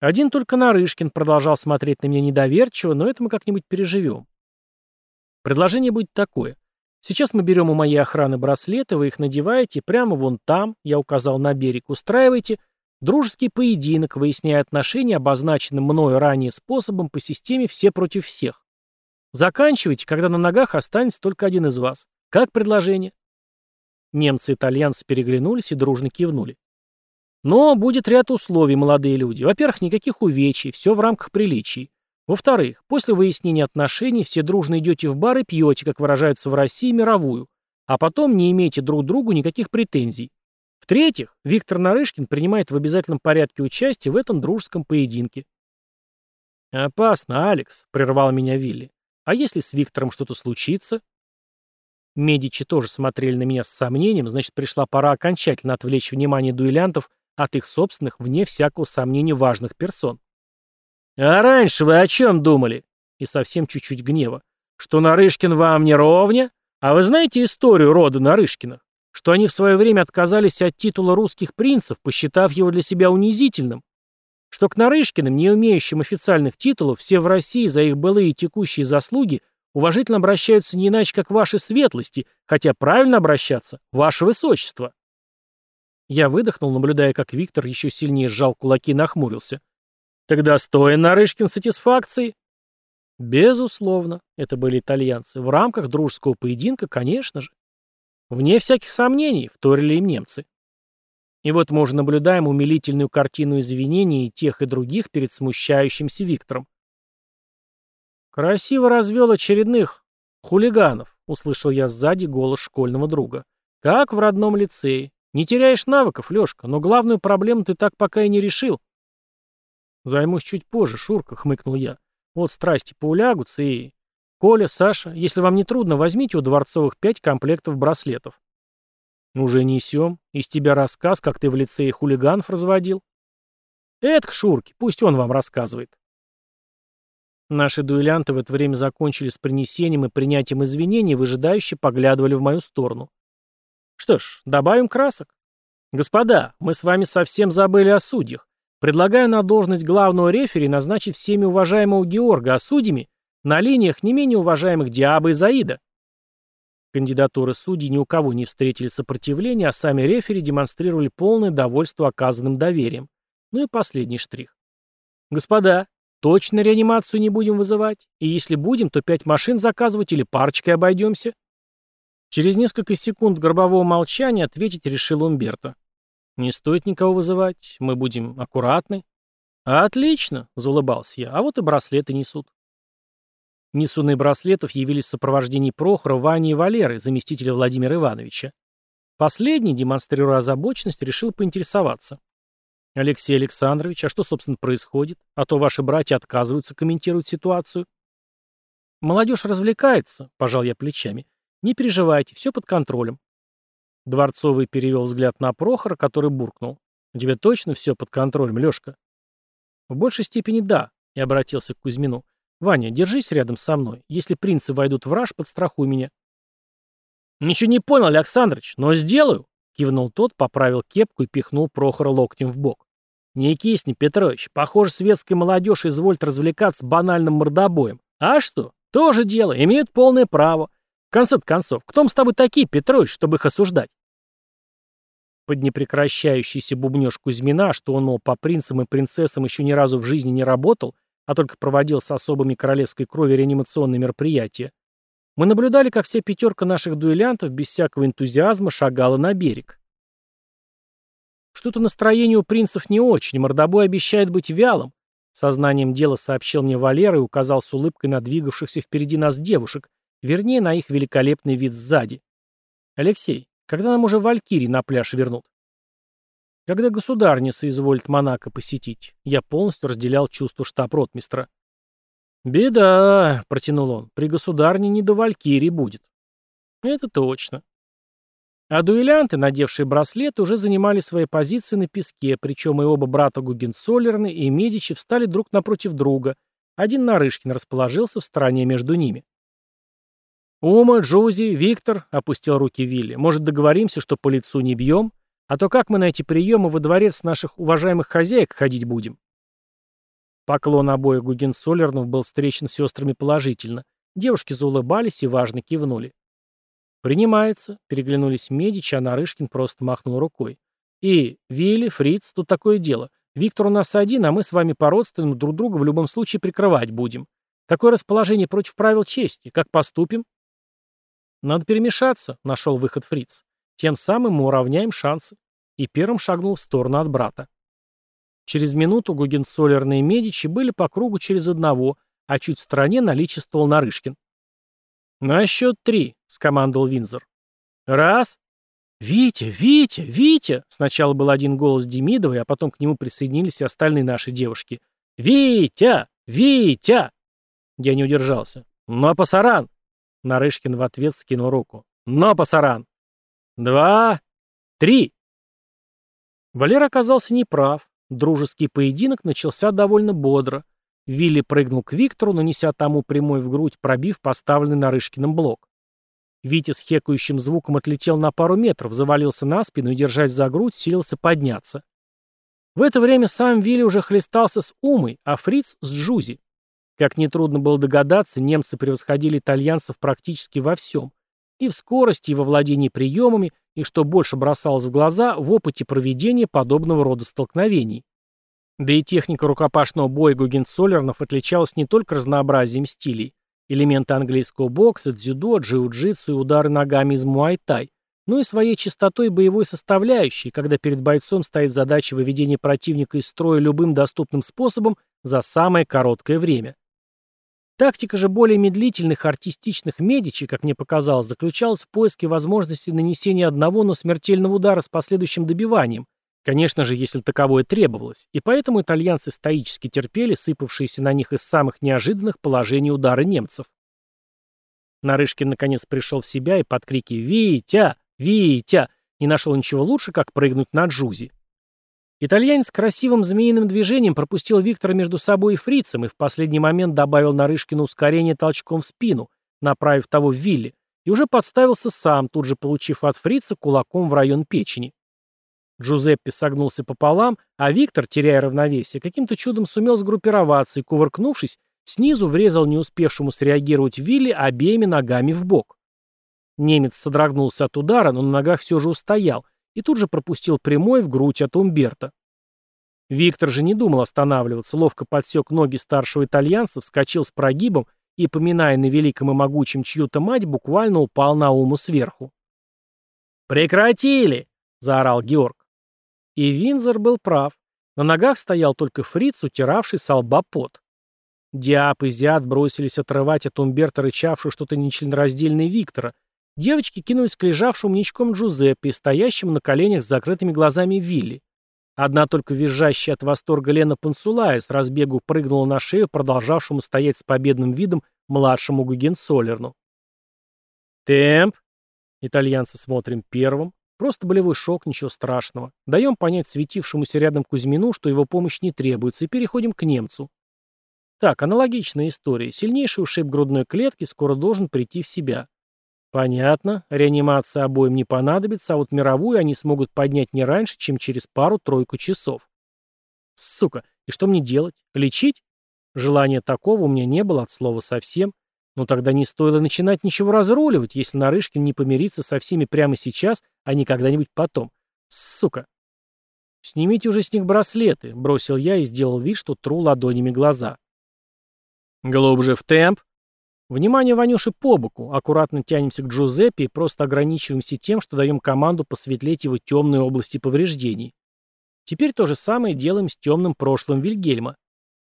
Один только Нарышкин продолжал смотреть на меня недоверчиво, но это мы как-нибудь переживем. Предложение будет такое. Сейчас мы берем у моей охраны браслеты, вы их надеваете, прямо вон там, я указал на берег, устраиваете дружеский поединок, выясняя отношения, обозначенным мною ранее способом по системе «все против всех». Заканчивайте, когда на ногах останется только один из вас. Как предложение? Немцы и итальянцы переглянулись и дружно кивнули. Но будет ряд условий, молодые люди. Во-первых, никаких увечий, все в рамках приличий. Во-вторых, после выяснения отношений все дружно идете в бар и пьете, как выражаются в России, мировую, а потом не имеете друг другу никаких претензий. В-третьих, Виктор Нарышкин принимает в обязательном порядке участие в этом дружеском поединке. «Опасно, Алекс», — прервал меня Вилли. «А если с Виктором что-то случится?» Медичи тоже смотрели на меня с сомнением, значит, пришла пора окончательно отвлечь внимание дуэлянтов от их собственных, вне всякого сомнения, важных персон. «А раньше вы о чем думали?» И совсем чуть-чуть гнева. «Что Нарышкин вам не ровня? А вы знаете историю рода Нарышкиных? Что они в свое время отказались от титула русских принцев, посчитав его для себя унизительным? Что к Нарышкиным, не имеющим официальных титулов, все в России за их былые и текущие заслуги уважительно обращаются не иначе, как ваши светлости, хотя правильно обращаться – ваше высочество?» Я выдохнул, наблюдая, как Виктор еще сильнее сжал кулаки и нахмурился. Тогда стоя Нарышкин сатисфакции? Безусловно, это были итальянцы. В рамках дружеского поединка, конечно же. Вне всяких сомнений, вторили им немцы. И вот мы уже наблюдаем умилительную картину извинений и тех, и других перед смущающимся Виктором. «Красиво развел очередных хулиганов», — услышал я сзади голос школьного друга. «Как в родном лицее. Не теряешь навыков, Лёшка, но главную проблему ты так пока и не решил. «Займусь чуть позже, Шурка», — хмыкнул я. «Вот страсти поулягутся и...» «Коля, Саша, если вам не трудно, возьмите у Дворцовых пять комплектов браслетов». «Уже несем. Из тебя рассказ, как ты в лицее хулиганов разводил». «Это к Шурке, пусть он вам рассказывает». Наши дуэлянты в это время закончили с принесением и принятием извинений и поглядывали в мою сторону. Что ж, добавим красок. Господа, мы с вами совсем забыли о судьях. Предлагаю на должность главного рефери назначить всеми уважаемого Георга, а судьями на линиях не менее уважаемых Диаба и Заида. Кандидатуры судей ни у кого не встретили сопротивления, а сами рефери демонстрировали полное довольство оказанным доверием. Ну и последний штрих. Господа, точно реанимацию не будем вызывать? И если будем, то пять машин заказывать или парочкой обойдемся? Через несколько секунд гробового молчания ответить решил Умберто. «Не стоит никого вызывать, мы будем аккуратны». «Отлично», — заулыбался я, — «а вот и браслеты несут». Несуны браслетов явились в сопровождении Прохора, Вани и Валеры, заместителя Владимира Ивановича. Последний, демонстрируя озабоченность, решил поинтересоваться. «Алексей Александрович, а что, собственно, происходит? А то ваши братья отказываются комментировать ситуацию». «Молодежь развлекается», — пожал я плечами. «Не переживайте, все под контролем. Дворцовый перевел взгляд на Прохора, который буркнул. «У тебя точно все под контролем, Лешка?» «В большей степени да», — и обратился к Кузьмину. «Ваня, держись рядом со мной. Если принцы войдут в раж, подстрахуй меня». «Ничего не понял, Александрович, но сделаю», — кивнул тот, поправил кепку и пихнул Прохора локтем в бок. «Не кисни, Петрович. Похоже, светская молодежь изволит развлекаться банальным мордобоем. А что? Тоже дело. Имеют полное право. Конце концов, кто мы с тобой такие, Петрович, чтобы их осуждать? Под непрекращающийся бубнеж Кузьмина, что он, мол, по принцам и принцессам еще ни разу в жизни не работал, а только проводил с особыми королевской крови реанимационные мероприятия, мы наблюдали, как вся пятерка наших дуэлянтов без всякого энтузиазма шагала на берег. Что-то настроение у принцев не очень, мордобой обещает быть вялым. Сознанием дела сообщил мне Валера и указал с улыбкой на двигавшихся впереди нас девушек, вернее, на их великолепный вид сзади. «Алексей, когда нам уже валькирий на пляж вернут? Когда государня соизволит Монако посетить, я полностью разделял чувство штаб-ротмистра. «Беда», — протянул он, — «при государне не до валькирии будет». «Это точно». А дуэлянты, надевшие браслеты, уже занимали свои позиции на песке, причем и оба брата Гугенцоллерны и Медичи встали друг напротив друга. Один Нарышкин расположился в стороне между ними. «Ума, Джози, Виктор», — опустил руки Вилли, — «может, договоримся, что по лицу не бьем? А то как мы на эти приемы во дворец наших уважаемых хозяек ходить будем?» Поклон обоих Гугенсолернов был встречен сестрами положительно. Девушки заулыбались и важно кивнули. «Принимается», — переглянулись Медичи, а Нарышкин просто махнул рукой. «И, Вилли, Фриц, тут такое дело. Виктор у нас один, а мы с вами по-родственному друг друга в любом случае прикрывать будем. Такое расположение против правил чести. Как поступим?» «Надо перемешаться», — нашел выход Фриц. «Тем самым мы уравняем шансы». И первым шагнул в сторону от брата. Через минуту Гугенцоллерные Медичи были по кругу через одного, а чуть в стороне наличествовал Нарышкин. «На счет три», — скомандовал Винзор. «Раз!» «Витя! Витя! Витя!» Сначала был один голос Демидовой, а потом к нему присоединились и остальные наши девушки. «Витя! Витя!» Я не удержался. «Но пасаран!» Нарышкин в ответ скинул руку. «Но пасаран!» «Два! Три!» Валер оказался неправ. Дружеский поединок начался довольно бодро. Вилли прыгнул к Виктору, нанеся тому прямой в грудь, пробив поставленный Нарышкиным блок. Витя с хекающим звуком отлетел на пару метров, завалился на спину и, держась за грудь, силился подняться. В это время сам Вилли уже хлестался с Умой, а Фриц с Джузи. Как нетрудно было догадаться, немцы превосходили итальянцев практически во всем. И в скорости, и во владении приемами, и, что больше бросалось в глаза, в опыте проведения подобного рода столкновений. Да и техника рукопашного боя Гугенцоллернов отличалась не только разнообразием стилей, элементы английского бокса, дзюдо, джиу-джитсу и удары ногами из муай-тай, но и своей чистотой боевой составляющей, когда перед бойцом стоит задача выведения противника из строя любым доступным способом за самое короткое время. Тактика же более медлительных артистичных медичи, как мне показалось, заключалась в поиске возможности нанесения одного, но смертельного удара с последующим добиванием, Конечно же, если таковое требовалось, и поэтому итальянцы стоически терпели сыпавшиеся на них из самых неожиданных положений удары немцев. Нарышкин наконец пришел в себя и под крики «Витя! Витя!» не нашел ничего лучше, как прыгнуть на Джузи. Итальянец красивым змеиным движением пропустил Виктора между собой и фрицем и в последний момент добавил Нарышкину ускорение толчком в спину, направив того в Вилли, и уже подставился сам, тут же получив от фрица кулаком в район печени. Джузеппе согнулся пополам, а Виктор, теряя равновесие, каким-то чудом сумел сгруппироваться и, кувыркнувшись, снизу врезал не успевшему среагировать Вилли обеими ногами в бок. Немец содрогнулся от удара, но на ногах все же устоял и тут же пропустил прямой в грудь от Умберта. Виктор же не думал останавливаться, ловко подсек ноги старшего итальянца, вскочил с прогибом и, поминая на великом и могучем чью-то мать, буквально упал на уму сверху. «Прекратили!» — заорал Георг. И Винзор был прав. На ногах стоял только фриц, утиравший со лба пот. Диап и Зиад бросились отрывать от Умберта рычавшую что-то нечленораздельное Виктора. Девочки кинулись к лежавшему ничком Джузеппе стоящему на коленях с закрытыми глазами Вилли. Одна только визжащая от восторга Лена Пансулая с разбегу прыгнула на шею продолжавшему стоять с победным видом младшему Гугенцоллерну. «Темп!» Итальянцы смотрим первым, Просто болевой шок, ничего страшного. Даем понять светившемуся рядом Кузьмину, что его помощь не требуется, и переходим к немцу. Так, аналогичная история. Сильнейший ушиб грудной клетки скоро должен прийти в себя. Понятно, реанимация обоим не понадобится, а вот мировую они смогут поднять не раньше, чем через пару-тройку часов. Сука, и что мне делать? Лечить? Желания такого у меня не было от слова совсем. Но тогда не стоило начинать ничего разруливать, если Нарышкин не помирится со всеми прямо сейчас, а не когда-нибудь потом. Сука. «Снимите уже с них браслеты», — бросил я и сделал вид, что тру ладонями глаза. «Глубже в темп». Внимание Ванюши по боку. Аккуратно тянемся к Джузеппе и просто ограничиваемся тем, что даем команду посветлеть его темные области повреждений. Теперь то же самое делаем с темным прошлым Вильгельма.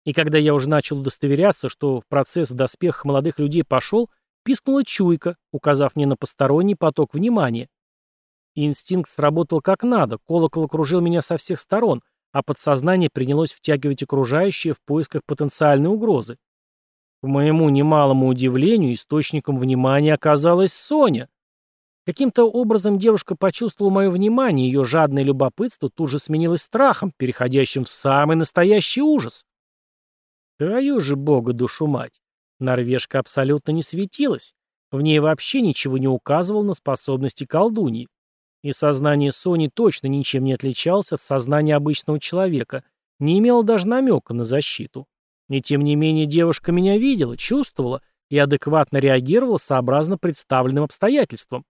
И когда я уже начал удостоверяться, что в процесс в доспехах молодых людей пошел, пискнула чуйка, указав мне на посторонний поток внимания. Инстинкт сработал как надо, колокол окружил меня со всех сторон, а подсознание принялось втягивать окружающее в поисках потенциальной угрозы. К моему немалому удивлению, источником внимания оказалась Соня. Каким-то образом девушка почувствовала мое внимание, ее жадное любопытство тут же сменилось страхом, переходящим в самый настоящий ужас. Твою же бога душу мать. Норвежка абсолютно не светилась. В ней вообще ничего не указывало на способности колдуньи. И сознание Сони точно ничем не отличалось от сознания обычного человека, не имело даже намека на защиту. И тем не менее девушка меня видела, чувствовала и адекватно реагировала сообразно представленным обстоятельствам.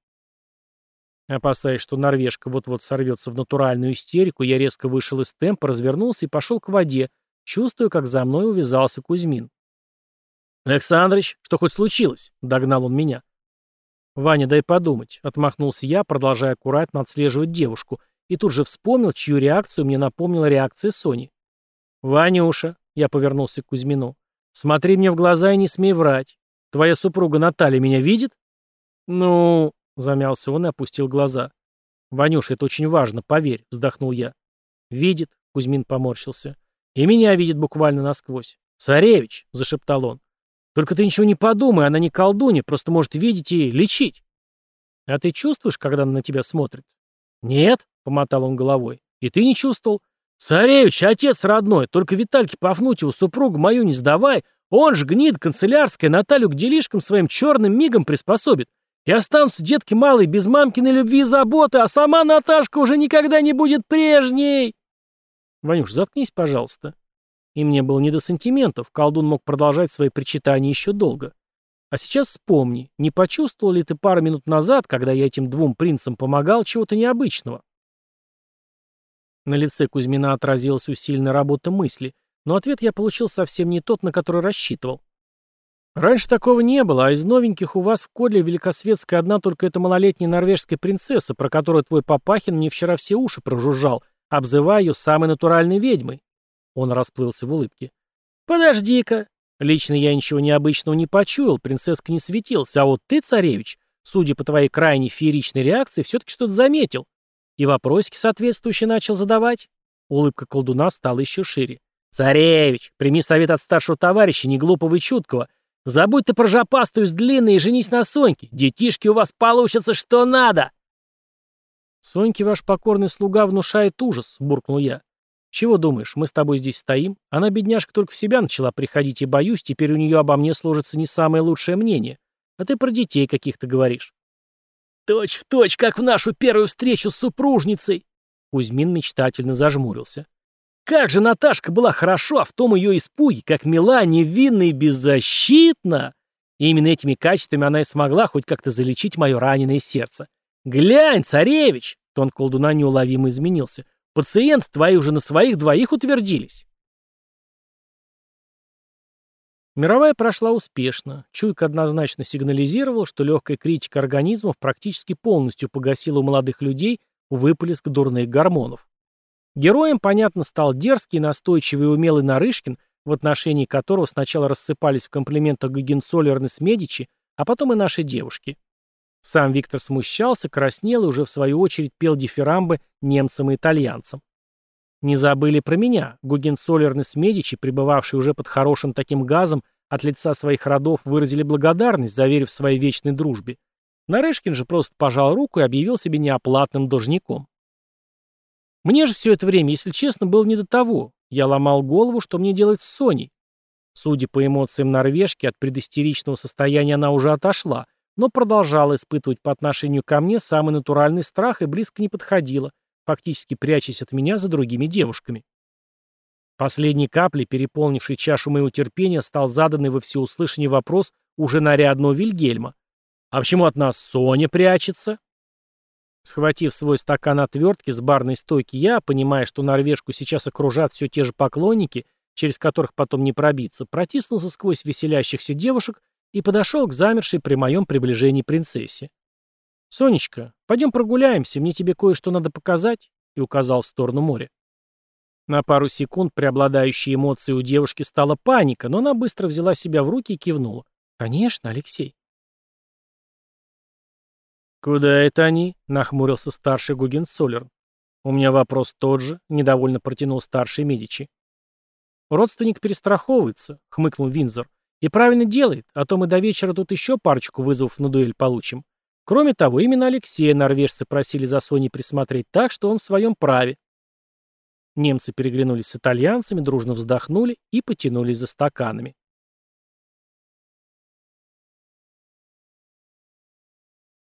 Опасаясь, что норвежка вот-вот сорвется в натуральную истерику, я резко вышел из темпа, развернулся и пошел к воде, чувствуя, как за мной увязался Кузьмин. «Александрыч, что хоть случилось?» — догнал он меня. «Ваня, дай подумать», — отмахнулся я, продолжая аккуратно отслеживать девушку, и тут же вспомнил, чью реакцию мне напомнила реакция Сони. «Ванюша», — я повернулся к Кузьмину, — «смотри мне в глаза и не смей врать. Твоя супруга Наталья меня видит?» «Ну...» — замялся он и опустил глаза. «Ванюша, это очень важно, поверь», — вздохнул я. «Видит», — Кузьмин поморщился. «И меня видит буквально насквозь». «Царевич», — зашептал он, — «только ты ничего не подумай, она не колдунья, просто может видеть и лечить». «А ты чувствуешь, когда она на тебя смотрит?» «Нет», — помотал он головой. «И ты не чувствовал?» «Царевич, отец родной, только Витальке Пафнутьеву супругу мою не сдавай, он ж гнид канцелярская, Наталью к делишкам своим черным мигом приспособит. И останутся детки малые без мамкиной любви и заботы, а сама Наташка уже никогда не будет прежней!» «Ванюш, заткнись, пожалуйста». И мне было не до сантиментов, колдун мог продолжать свои причитания еще долго. А сейчас вспомни, не почувствовал ли ты пару минут назад, когда я этим двум принцам помогал, чего-то необычного? На лице Кузьмина отразилась усиленная работа мысли, но ответ я получил совсем не тот, на который рассчитывал. Раньше такого не было, а из новеньких у вас в Кодле Великосветская одна только эта малолетняя норвежская принцесса, про которую твой Папахин мне вчера все уши прожужжал, обзывая ее самой натуральной ведьмой. Он расплылся в улыбке. «Подожди-ка, Лично я ничего необычного не почуял, принцесска не светился, а вот ты, царевич, судя по твоей крайне фееричной реакции, все-таки что-то заметил. И вопросики соответствующие начал задавать. Улыбка колдуна стала еще шире. «Царевич, прими совет от старшего товарища, не глупого и чуткого. Забудь ты про жопастую с длинной и женись на Соньке. Детишки у вас получатся что надо!» «Соньке ваш покорный слуга внушает ужас», — буркнул я. «Чего думаешь, мы с тобой здесь стоим? Она, бедняжка, только в себя начала приходить, и, боюсь, теперь у нее обо мне сложится не самое лучшее мнение. А ты про детей каких-то говоришь». «Точь в точь, как в нашу первую встречу с супружницей!» Кузьмин мечтательно зажмурился. «Как же Наташка была хорошо, а в том ее испуге, как мила, невинна и беззащитна!» И именно этими качествами она и смогла хоть как-то залечить мое раненое сердце. «Глянь, царевич!» Тон колдуна неуловимо изменился. Пациенты твои уже на своих двоих утвердились. Мировая прошла успешно. Чуйка однозначно сигнализировала, что легкая критика организмов практически полностью погасила у молодых людей выплеск дурных гормонов. Героем, понятно, стал дерзкий, настойчивый и умелый Нарышкин, в отношении которого сначала рассыпались в комплиментах Гогенцоллерн и Смедичи, а потом и наши девушки. Сам Виктор смущался, краснел и уже в свою очередь пел дифирамбы немцам и итальянцам. Не забыли про меня. Гугенцоллерн и Смедичи, пребывавшие уже под хорошим таким газом, от лица своих родов выразили благодарность, заверив своей вечной дружбе. Нарышкин же просто пожал руку и объявил себе неоплатным должником. Мне же все это время, если честно, было не до того. Я ломал голову, что мне делать с Соней. Судя по эмоциям норвежки, от предистеричного состояния она уже отошла — но продолжала испытывать по отношению ко мне самый натуральный страх и близко не подходила, фактически прячась от меня за другими девушками. Последней каплей, переполнившей чашу моего терпения, стал заданный во всеуслышание вопрос уже нарядного Вильгельма. «А почему от нас Соня прячется?» Схватив свой стакан отвертки с барной стойки, я, понимая, что норвежку сейчас окружат все те же поклонники, через которых потом не пробиться, протиснулся сквозь веселящихся девушек и подошел к замершей при моем приближении принцессе. «Сонечка, пойдем прогуляемся, мне тебе кое-что надо показать», и указал в сторону моря. На пару секунд преобладающей эмоцией у девушки стала паника, но она быстро взяла себя в руки и кивнула. «Конечно, Алексей». «Куда это они?» — нахмурился старший Гугенцоллерн. «У меня вопрос тот же», — недовольно протянул старший Медичи. «Родственник перестраховывается», — хмыкнул Винзор. И правильно делает, а то мы до вечера тут еще парочку вызовов на дуэль получим. Кроме того, именно Алексея норвежцы просили за Соней присмотреть так, что он в своем праве. Немцы переглянулись с итальянцами, дружно вздохнули и потянулись за стаканами.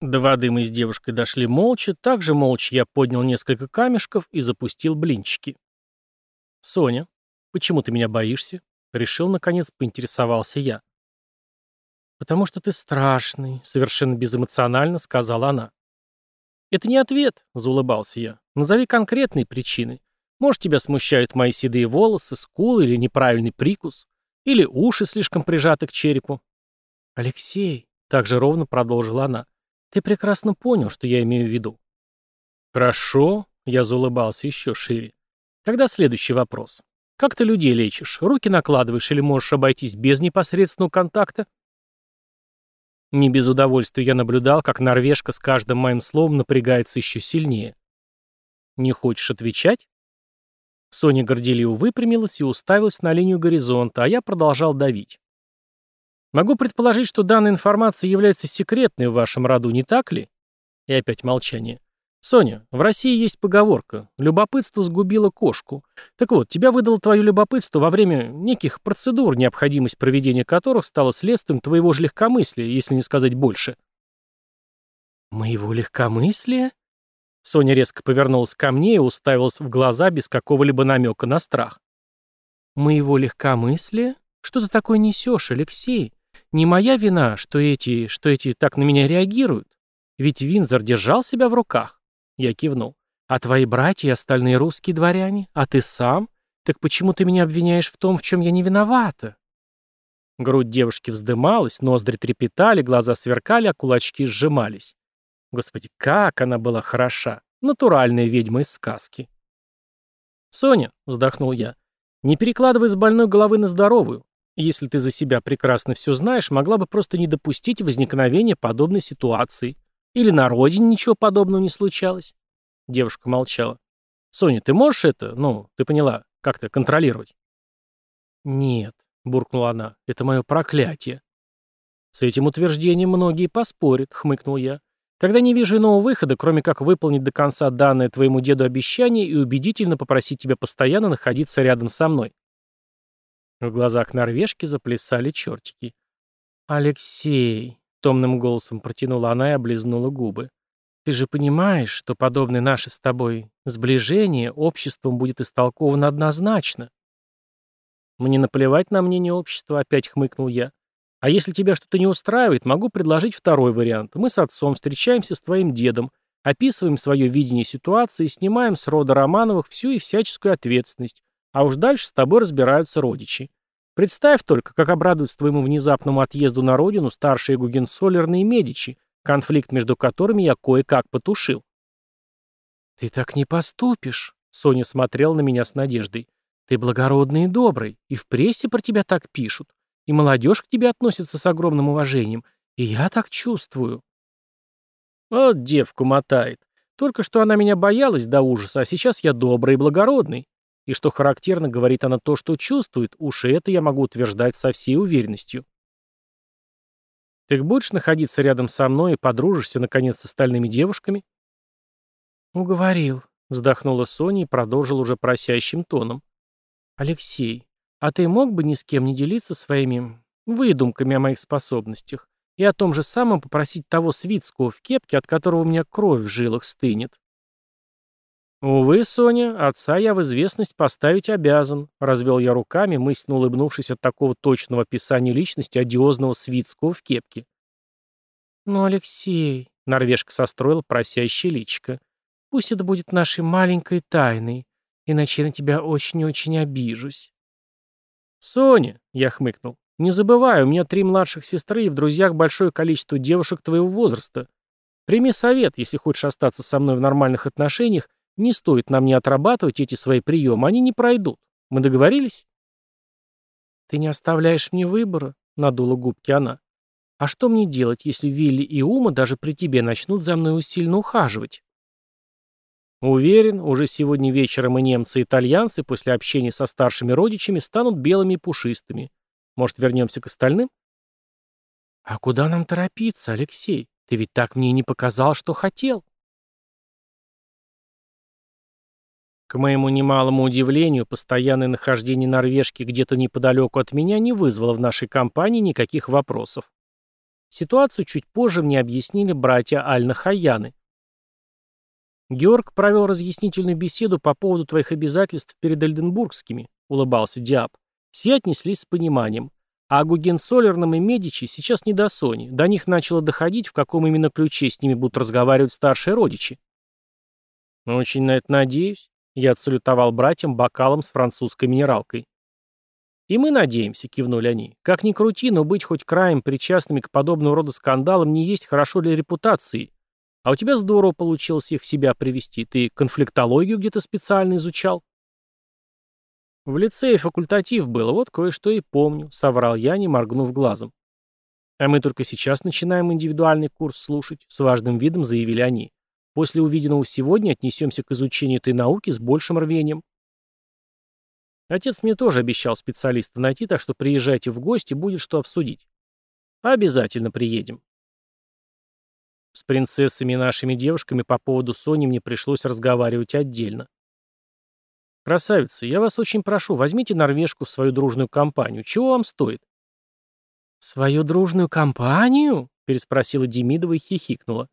До воды мы с девушкой дошли молча, также молча я поднял несколько камешков и запустил блинчики. «Соня, почему ты меня боишься?» Решил, наконец, поинтересовался я. «Потому что ты страшный», — совершенно безэмоционально сказала она. «Это не ответ», — заулыбался я. «Назови конкретные причины. Может, тебя смущают мои седые волосы, скулы или неправильный прикус, или уши слишком прижаты к черепу». «Алексей», — также ровно продолжила она, — «ты прекрасно понял, что я имею в виду». «Хорошо», — я заулыбался еще шире. «Тогда следующий вопрос. Как ты людей лечишь? Руки накладываешь или можешь обойтись без непосредственного контакта?» Не без удовольствия я наблюдал, как норвежка с каждым моим словом напрягается еще сильнее. «Не хочешь отвечать?» Соня горделиво выпрямилась и уставилась на линию горизонта, а я продолжал давить. «Могу предположить, что данная информация является секретной в вашем роду, не так ли?» И опять молчание. Соня, в России есть поговорка «любопытство сгубило кошку». Так вот, тебя выдало твое любопытство во время неких процедур, необходимость проведения которых стала следствием твоего же легкомыслия, если не сказать больше. «Моего легкомыслия?» Соня резко повернулась ко мне и уставилась в глаза без какого-либо намека на страх. «Моего легкомыслия? Что ты такое несешь, Алексей? Не моя вина, что эти, что эти так на меня реагируют. Ведь Винзор держал себя в руках. Я кивнул. «А твои братья и остальные русские дворяне? А ты сам? Так почему ты меня обвиняешь в том, в чем я не виновата?» Грудь девушки вздымалась, ноздри трепетали, глаза сверкали, а кулачки сжимались. Господи, как она была хороша! Натуральная ведьма из сказки. «Соня», — вздохнул я, — «не перекладывай с больной головы на здоровую. Если ты за себя прекрасно все знаешь, могла бы просто не допустить возникновения подобной ситуации. Или на родине ничего подобного не случалось?» Девушка молчала. «Соня, ты можешь это, ну, ты поняла, как-то контролировать?» «Нет», — буркнула она, — «это мое проклятие». «С этим утверждением многие поспорят», — хмыкнул я. «Когда не вижу иного выхода, кроме как выполнить до конца данное твоему деду обещание и убедительно попросить тебя постоянно находиться рядом со мной». В глазах норвежки заплясали чертики. «Алексей», Томным голосом протянула она и облизнула губы. «Ты же понимаешь, что подобное наше с тобой сближение обществом будет истолковано однозначно?» «Мне наплевать на мнение общества», — опять хмыкнул я. «А если тебя что-то не устраивает, могу предложить второй вариант. Мы с отцом встречаемся с твоим дедом, описываем свое видение ситуации снимаем с рода Романовых всю и всяческую ответственность, а уж дальше с тобой разбираются родичи. Представь только, как обрадуются твоему внезапному отъезду на родину старшие Гугенсолерны и Медичи, конфликт между которыми я кое-как потушил. «Ты так не поступишь», — Соня смотрела на меня с надеждой. «Ты благородный и добрый, и в прессе про тебя так пишут, и молодежь к тебе относится с огромным уважением, и я так чувствую». Вот девку мотает. Только что она меня боялась до ужаса, а сейчас я добрый и благородный. И что характерно, говорит она то, что чувствует, уж это я могу утверждать со всей уверенностью. «Ты будешь находиться рядом со мной и подружишься, наконец, с остальными девушками?» «Уговорил», — вздохнула Соня и продолжил уже просящим тоном. «Алексей, а ты мог бы ни с кем не делиться своими выдумками о моих способностях и о том же самом попросить того Свицкого в кепке, от которого у меня кровь в жилах стынет?» «Увы, Соня, отца я в известность поставить обязан», — развел я руками, мысленно улыбнувшись от такого точного описания личности одиозного Свицкого в кепке. «Ну, Алексей», — норвежка состроила просящее личико, — «пусть это будет нашей маленькой тайной, иначе я на тебя очень-очень обижусь». «Соня», — я хмыкнул, — «не забывай, у меня три младших сестры и в друзьях большое количество девушек твоего возраста. Прими совет, если хочешь остаться со мной в нормальных отношениях, не стоит нам не отрабатывать эти свои приемы, они не пройдут. Мы договорились? Ты не оставляешь мне выбора, надула губки она. А что мне делать, если Вилли и Ума даже при тебе начнут за мной усиленно ухаживать? Уверен, уже сегодня вечером и немцы, и итальянцы после общения со старшими родичами станут белыми и пушистыми. Может, вернемся к остальным? А куда нам торопиться, Алексей? Ты ведь так мне и не показал, что хотел. К моему немалому удивлению, постоянное нахождение норвежки где-то неподалеку от меня не вызвало в нашей компании никаких вопросов. Ситуацию чуть позже мне объяснили братья Аль-Нахаяны. «Георг провел разъяснительную беседу по поводу твоих обязательств перед Эльденбургскими», — улыбался Диаб. Все отнеслись с пониманием. А Гугенцоллерным и Медичи сейчас не до Сони. До них начало доходить, в каком именно ключе с ними будут разговаривать старшие родичи. «Очень на это надеюсь», — я отсалютовал братьям бокалом с французской минералкой. «И мы надеемся», — кивнули они. «Как ни крути, но быть хоть краем причастными к подобного рода скандалам не есть хорошо для репутации. А у тебя здорово получилось их себя привести. Ты конфликтологию где-то специально изучал?» «В лицее факультатив было, вот кое-что и помню», — соврал я, не моргнув глазом. «А мы только сейчас начинаем индивидуальный курс слушать», — с важным видом заявили они. «После увиденного сегодня отнесемся к изучению этой науки с большим рвением». Отец мне тоже обещал специалиста найти, так что приезжайте в гости, будет что обсудить. Обязательно приедем. С принцессами и нашими девушками по поводу Сони мне пришлось разговаривать отдельно. «Красавица, я вас очень прошу, возьмите норвежку в свою дружную компанию. Чего вам стоит?» «Свою дружную компанию?» — переспросила Демидова и хихикнула.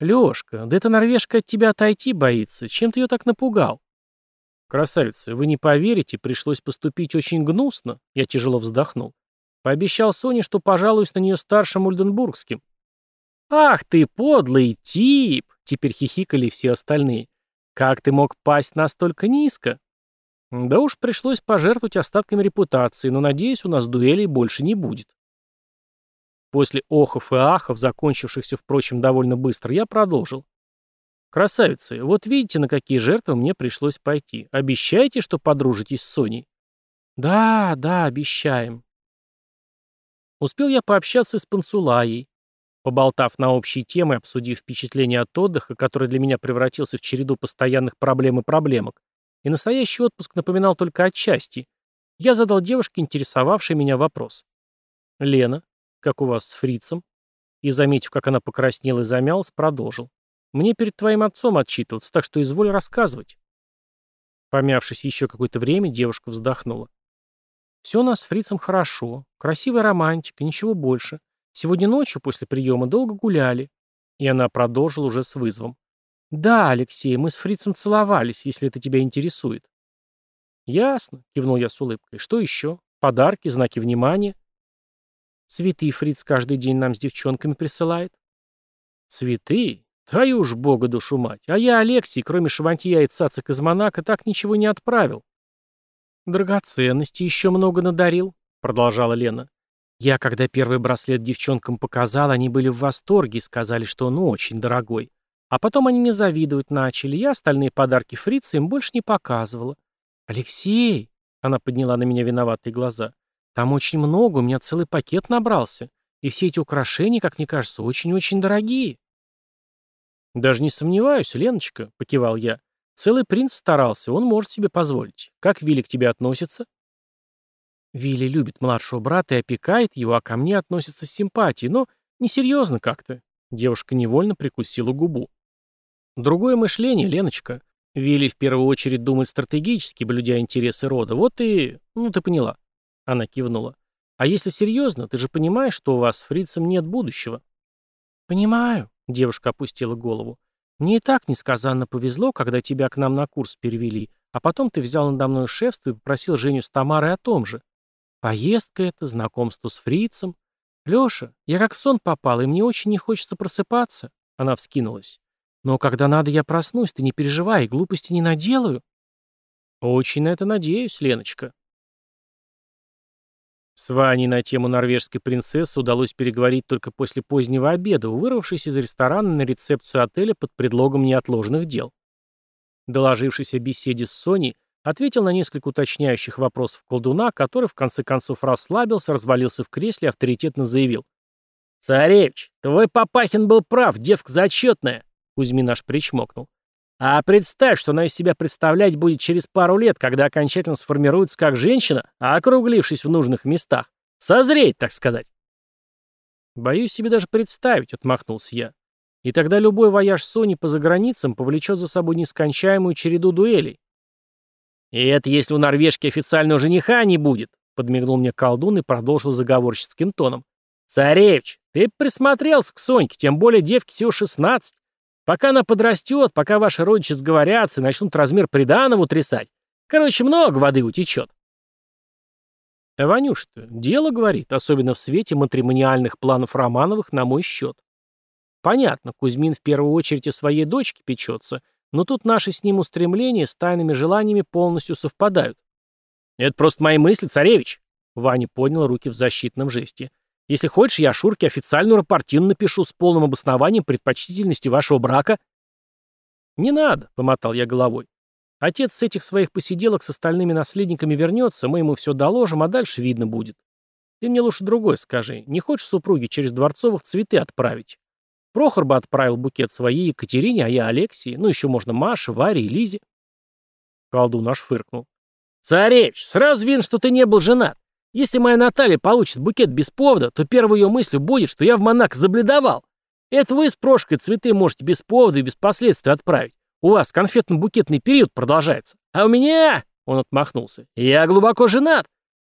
«Лёшка, да эта норвежка от тебя отойти боится. Чем ты ее так напугал?» «Красавица, вы не поверите, пришлось поступить очень гнусно», — я тяжело вздохнул. Пообещал Соне, что пожалуюсь на нее старшим ульденбургским. «Ах ты, подлый тип!» — теперь хихикали все остальные. «Как ты мог пасть настолько низко?» Да уж пришлось пожертвовать остатками репутации, но, надеюсь, у нас дуэлей больше не будет. После охов и ахов, закончившихся, впрочем, довольно быстро, я продолжил. «Красавицы, вот видите, на какие жертвы мне пришлось пойти. Обещаете, что подружитесь с Соней?» «Да, да, обещаем». Успел я пообщаться с Пансулаей. Поболтав на общие темы, обсудив впечатления от отдыха, который для меня превратился в череду постоянных проблем и проблемок, и настоящий отпуск напоминал только отчасти, я задал девушке интересовавший меня вопрос. «Лена, как у вас с фрицем?» И, заметив, как она покраснела и замялась, продолжил. Мне перед твоим отцом отчитываться, так что изволь рассказывать. Помявшись еще какое-то время, девушка вздохнула. Все у нас с фрицем хорошо. Красивая романтика, ничего больше. Сегодня ночью после приема долго гуляли. И она продолжила уже с вызовом. «Да, Алексей, мы с фрицем целовались, если это тебя интересует». «Ясно», — кивнул я с улыбкой. «Что еще? Подарки, знаки внимания?» «Цветы фриц каждый день нам с девчонками присылает». «Цветы? Твою ж бога душу мать. А я, Алексей, кроме шавантья и цацик из Монако, так ничего не отправил. Драгоценности еще много надарил, продолжала Лена. Я, когда первый браслет девчонкам показал, они были в восторге и сказали, что он очень дорогой. А потом они мне завидовать начали, я остальные подарки фрица им больше не показывала. «Алексей!» — она подняла на меня виноватые глаза. «Там очень много, у меня целый пакет набрался. И все эти украшения, как мне кажется, очень-очень дорогие». «Даже не сомневаюсь, Леночка», — покивал я. «Целый принц старался, он может себе позволить. Как Вилли к тебе относится?» Вилли любит младшего брата и опекает его, а ко мне относится с симпатией, но несерьезно как-то. Девушка невольно прикусила губу. Другое мышление, Леночка. Вилли в первую очередь думает стратегически, блюдя интересы рода. Вот и... Ну, ты поняла. Она кивнула. А если серьезно, ты же понимаешь, что у вас с фрицем нет будущего? Понимаю, Девушка опустила голову. «Мне и так несказанно повезло, когда тебя к нам на курс перевели, а потом ты взял надо мной шефство и попросил Женю с Тамарой о том же. Поездка это, знакомство с фрицем. Леша, я как в сон попал, и мне очень не хочется просыпаться». Она вскинулась. «Но когда надо, я проснусь, ты не переживай, глупости не наделаю». «Очень на это надеюсь, Леночка». С Ваней на тему норвежской принцессы удалось переговорить только после позднего обеда, вырвавшись из ресторана на рецепцию отеля под предлогом неотложных дел. Доложившись о беседе с Соней, ответил на несколько уточняющих вопросов колдуна, который в конце концов расслабился, развалился в кресле и авторитетно заявил. «Царевич, твой Папахин был прав, девка зачетная!» Кузьмин аж причмокнул. А представь, что она из себя представлять будет через пару лет, когда окончательно сформируется как женщина, а округлившись в нужных местах. Созреет, так сказать. Боюсь себе даже представить, отмахнулся я. И тогда любой вояж Сони по заграницам повлечет за собой нескончаемую череду дуэлей. И это если у норвежки официального жениха не будет, подмигнул мне колдун и продолжил заговорческим тоном. Царевич, ты присмотрелся к Соньке, тем более девке всего шестнадцать. Пока она подрастет, пока ваши родичи сговорятся и начнут размер приданого трясать. Короче, много воды утечет. А Ванюш-то дело говорит, особенно в свете матримониальных планов Романовых на мой счет. Понятно, Кузьмин в первую очередь о своей дочке печется, но тут наши с ним устремления с тайными желаниями полностью совпадают. «Это просто мои мысли, царевич!» Ваня поднял руки в защитном жесте. «Если хочешь, я Шурке официальную рапортину напишу с полным обоснованием предпочтительности вашего брака». «Не надо», — помотал я головой. «Отец с этих своих посиделок с остальными наследниками вернется, мы ему все доложим, а дальше видно будет. Ты мне лучше другой скажи. Не хочешь супруге через Дворцовых цветы отправить? Прохор бы отправил букет своей Екатерине, а я Алексии. Ну, еще можно Маше, Варе и Лизе. Колдун аж фыркнул. «Царевич, сразу видно, что ты не был женат. Если моя Наталья получит букет без повода, то первой ее мыслью будет, что я в Монако забледовал. Это вы с Прошкой цветы можете без повода и без последствий отправить. У вас конфетно-букетный период продолжается. А у меня...» Он отмахнулся. «Я глубоко женат.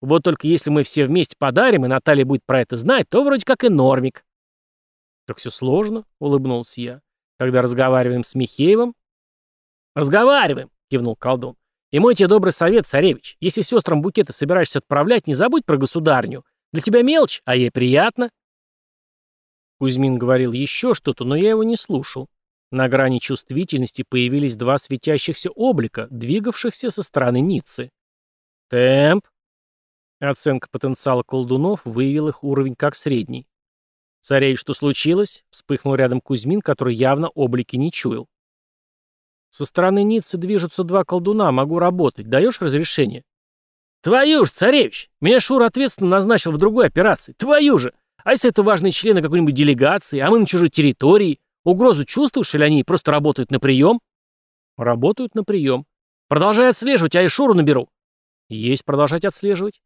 Вот только если мы все вместе подарим, и Наталья будет про это знать, то вроде как и нормик». «Так все сложно», — улыбнулся я. «Когда разговариваем с Михеевым?» «Разговариваем», — кивнул колдун. «И мой тебе добрый совет, царевич. Если сестрам букеты собираешься отправлять, не забудь про государню. Для тебя мелочь, а ей приятно». Кузьмин говорил еще что-то, но я его не слушал. На грани чувствительности появились два светящихся облика, двигавшихся со стороны Ниццы. «Темп!» Оценка потенциала колдунов выявил их уровень как средний. «Царей, что случилось?» — вспыхнул рядом Кузьмин, который явно облики не чуял. «Со стороны Ниццы движутся два колдуна, могу работать. Даешь разрешение?» «Твою ж, царевич! Меня Шура ответственно назначил в другой операции. Твою же! А если это важные члены какой-нибудь делегации, а мы на чужой территории? Угрозу чувствуешь, или они просто работают на прием?» «Работают на прием. Продолжай отслеживать, а я Шуру наберу». «Есть продолжать отслеживать».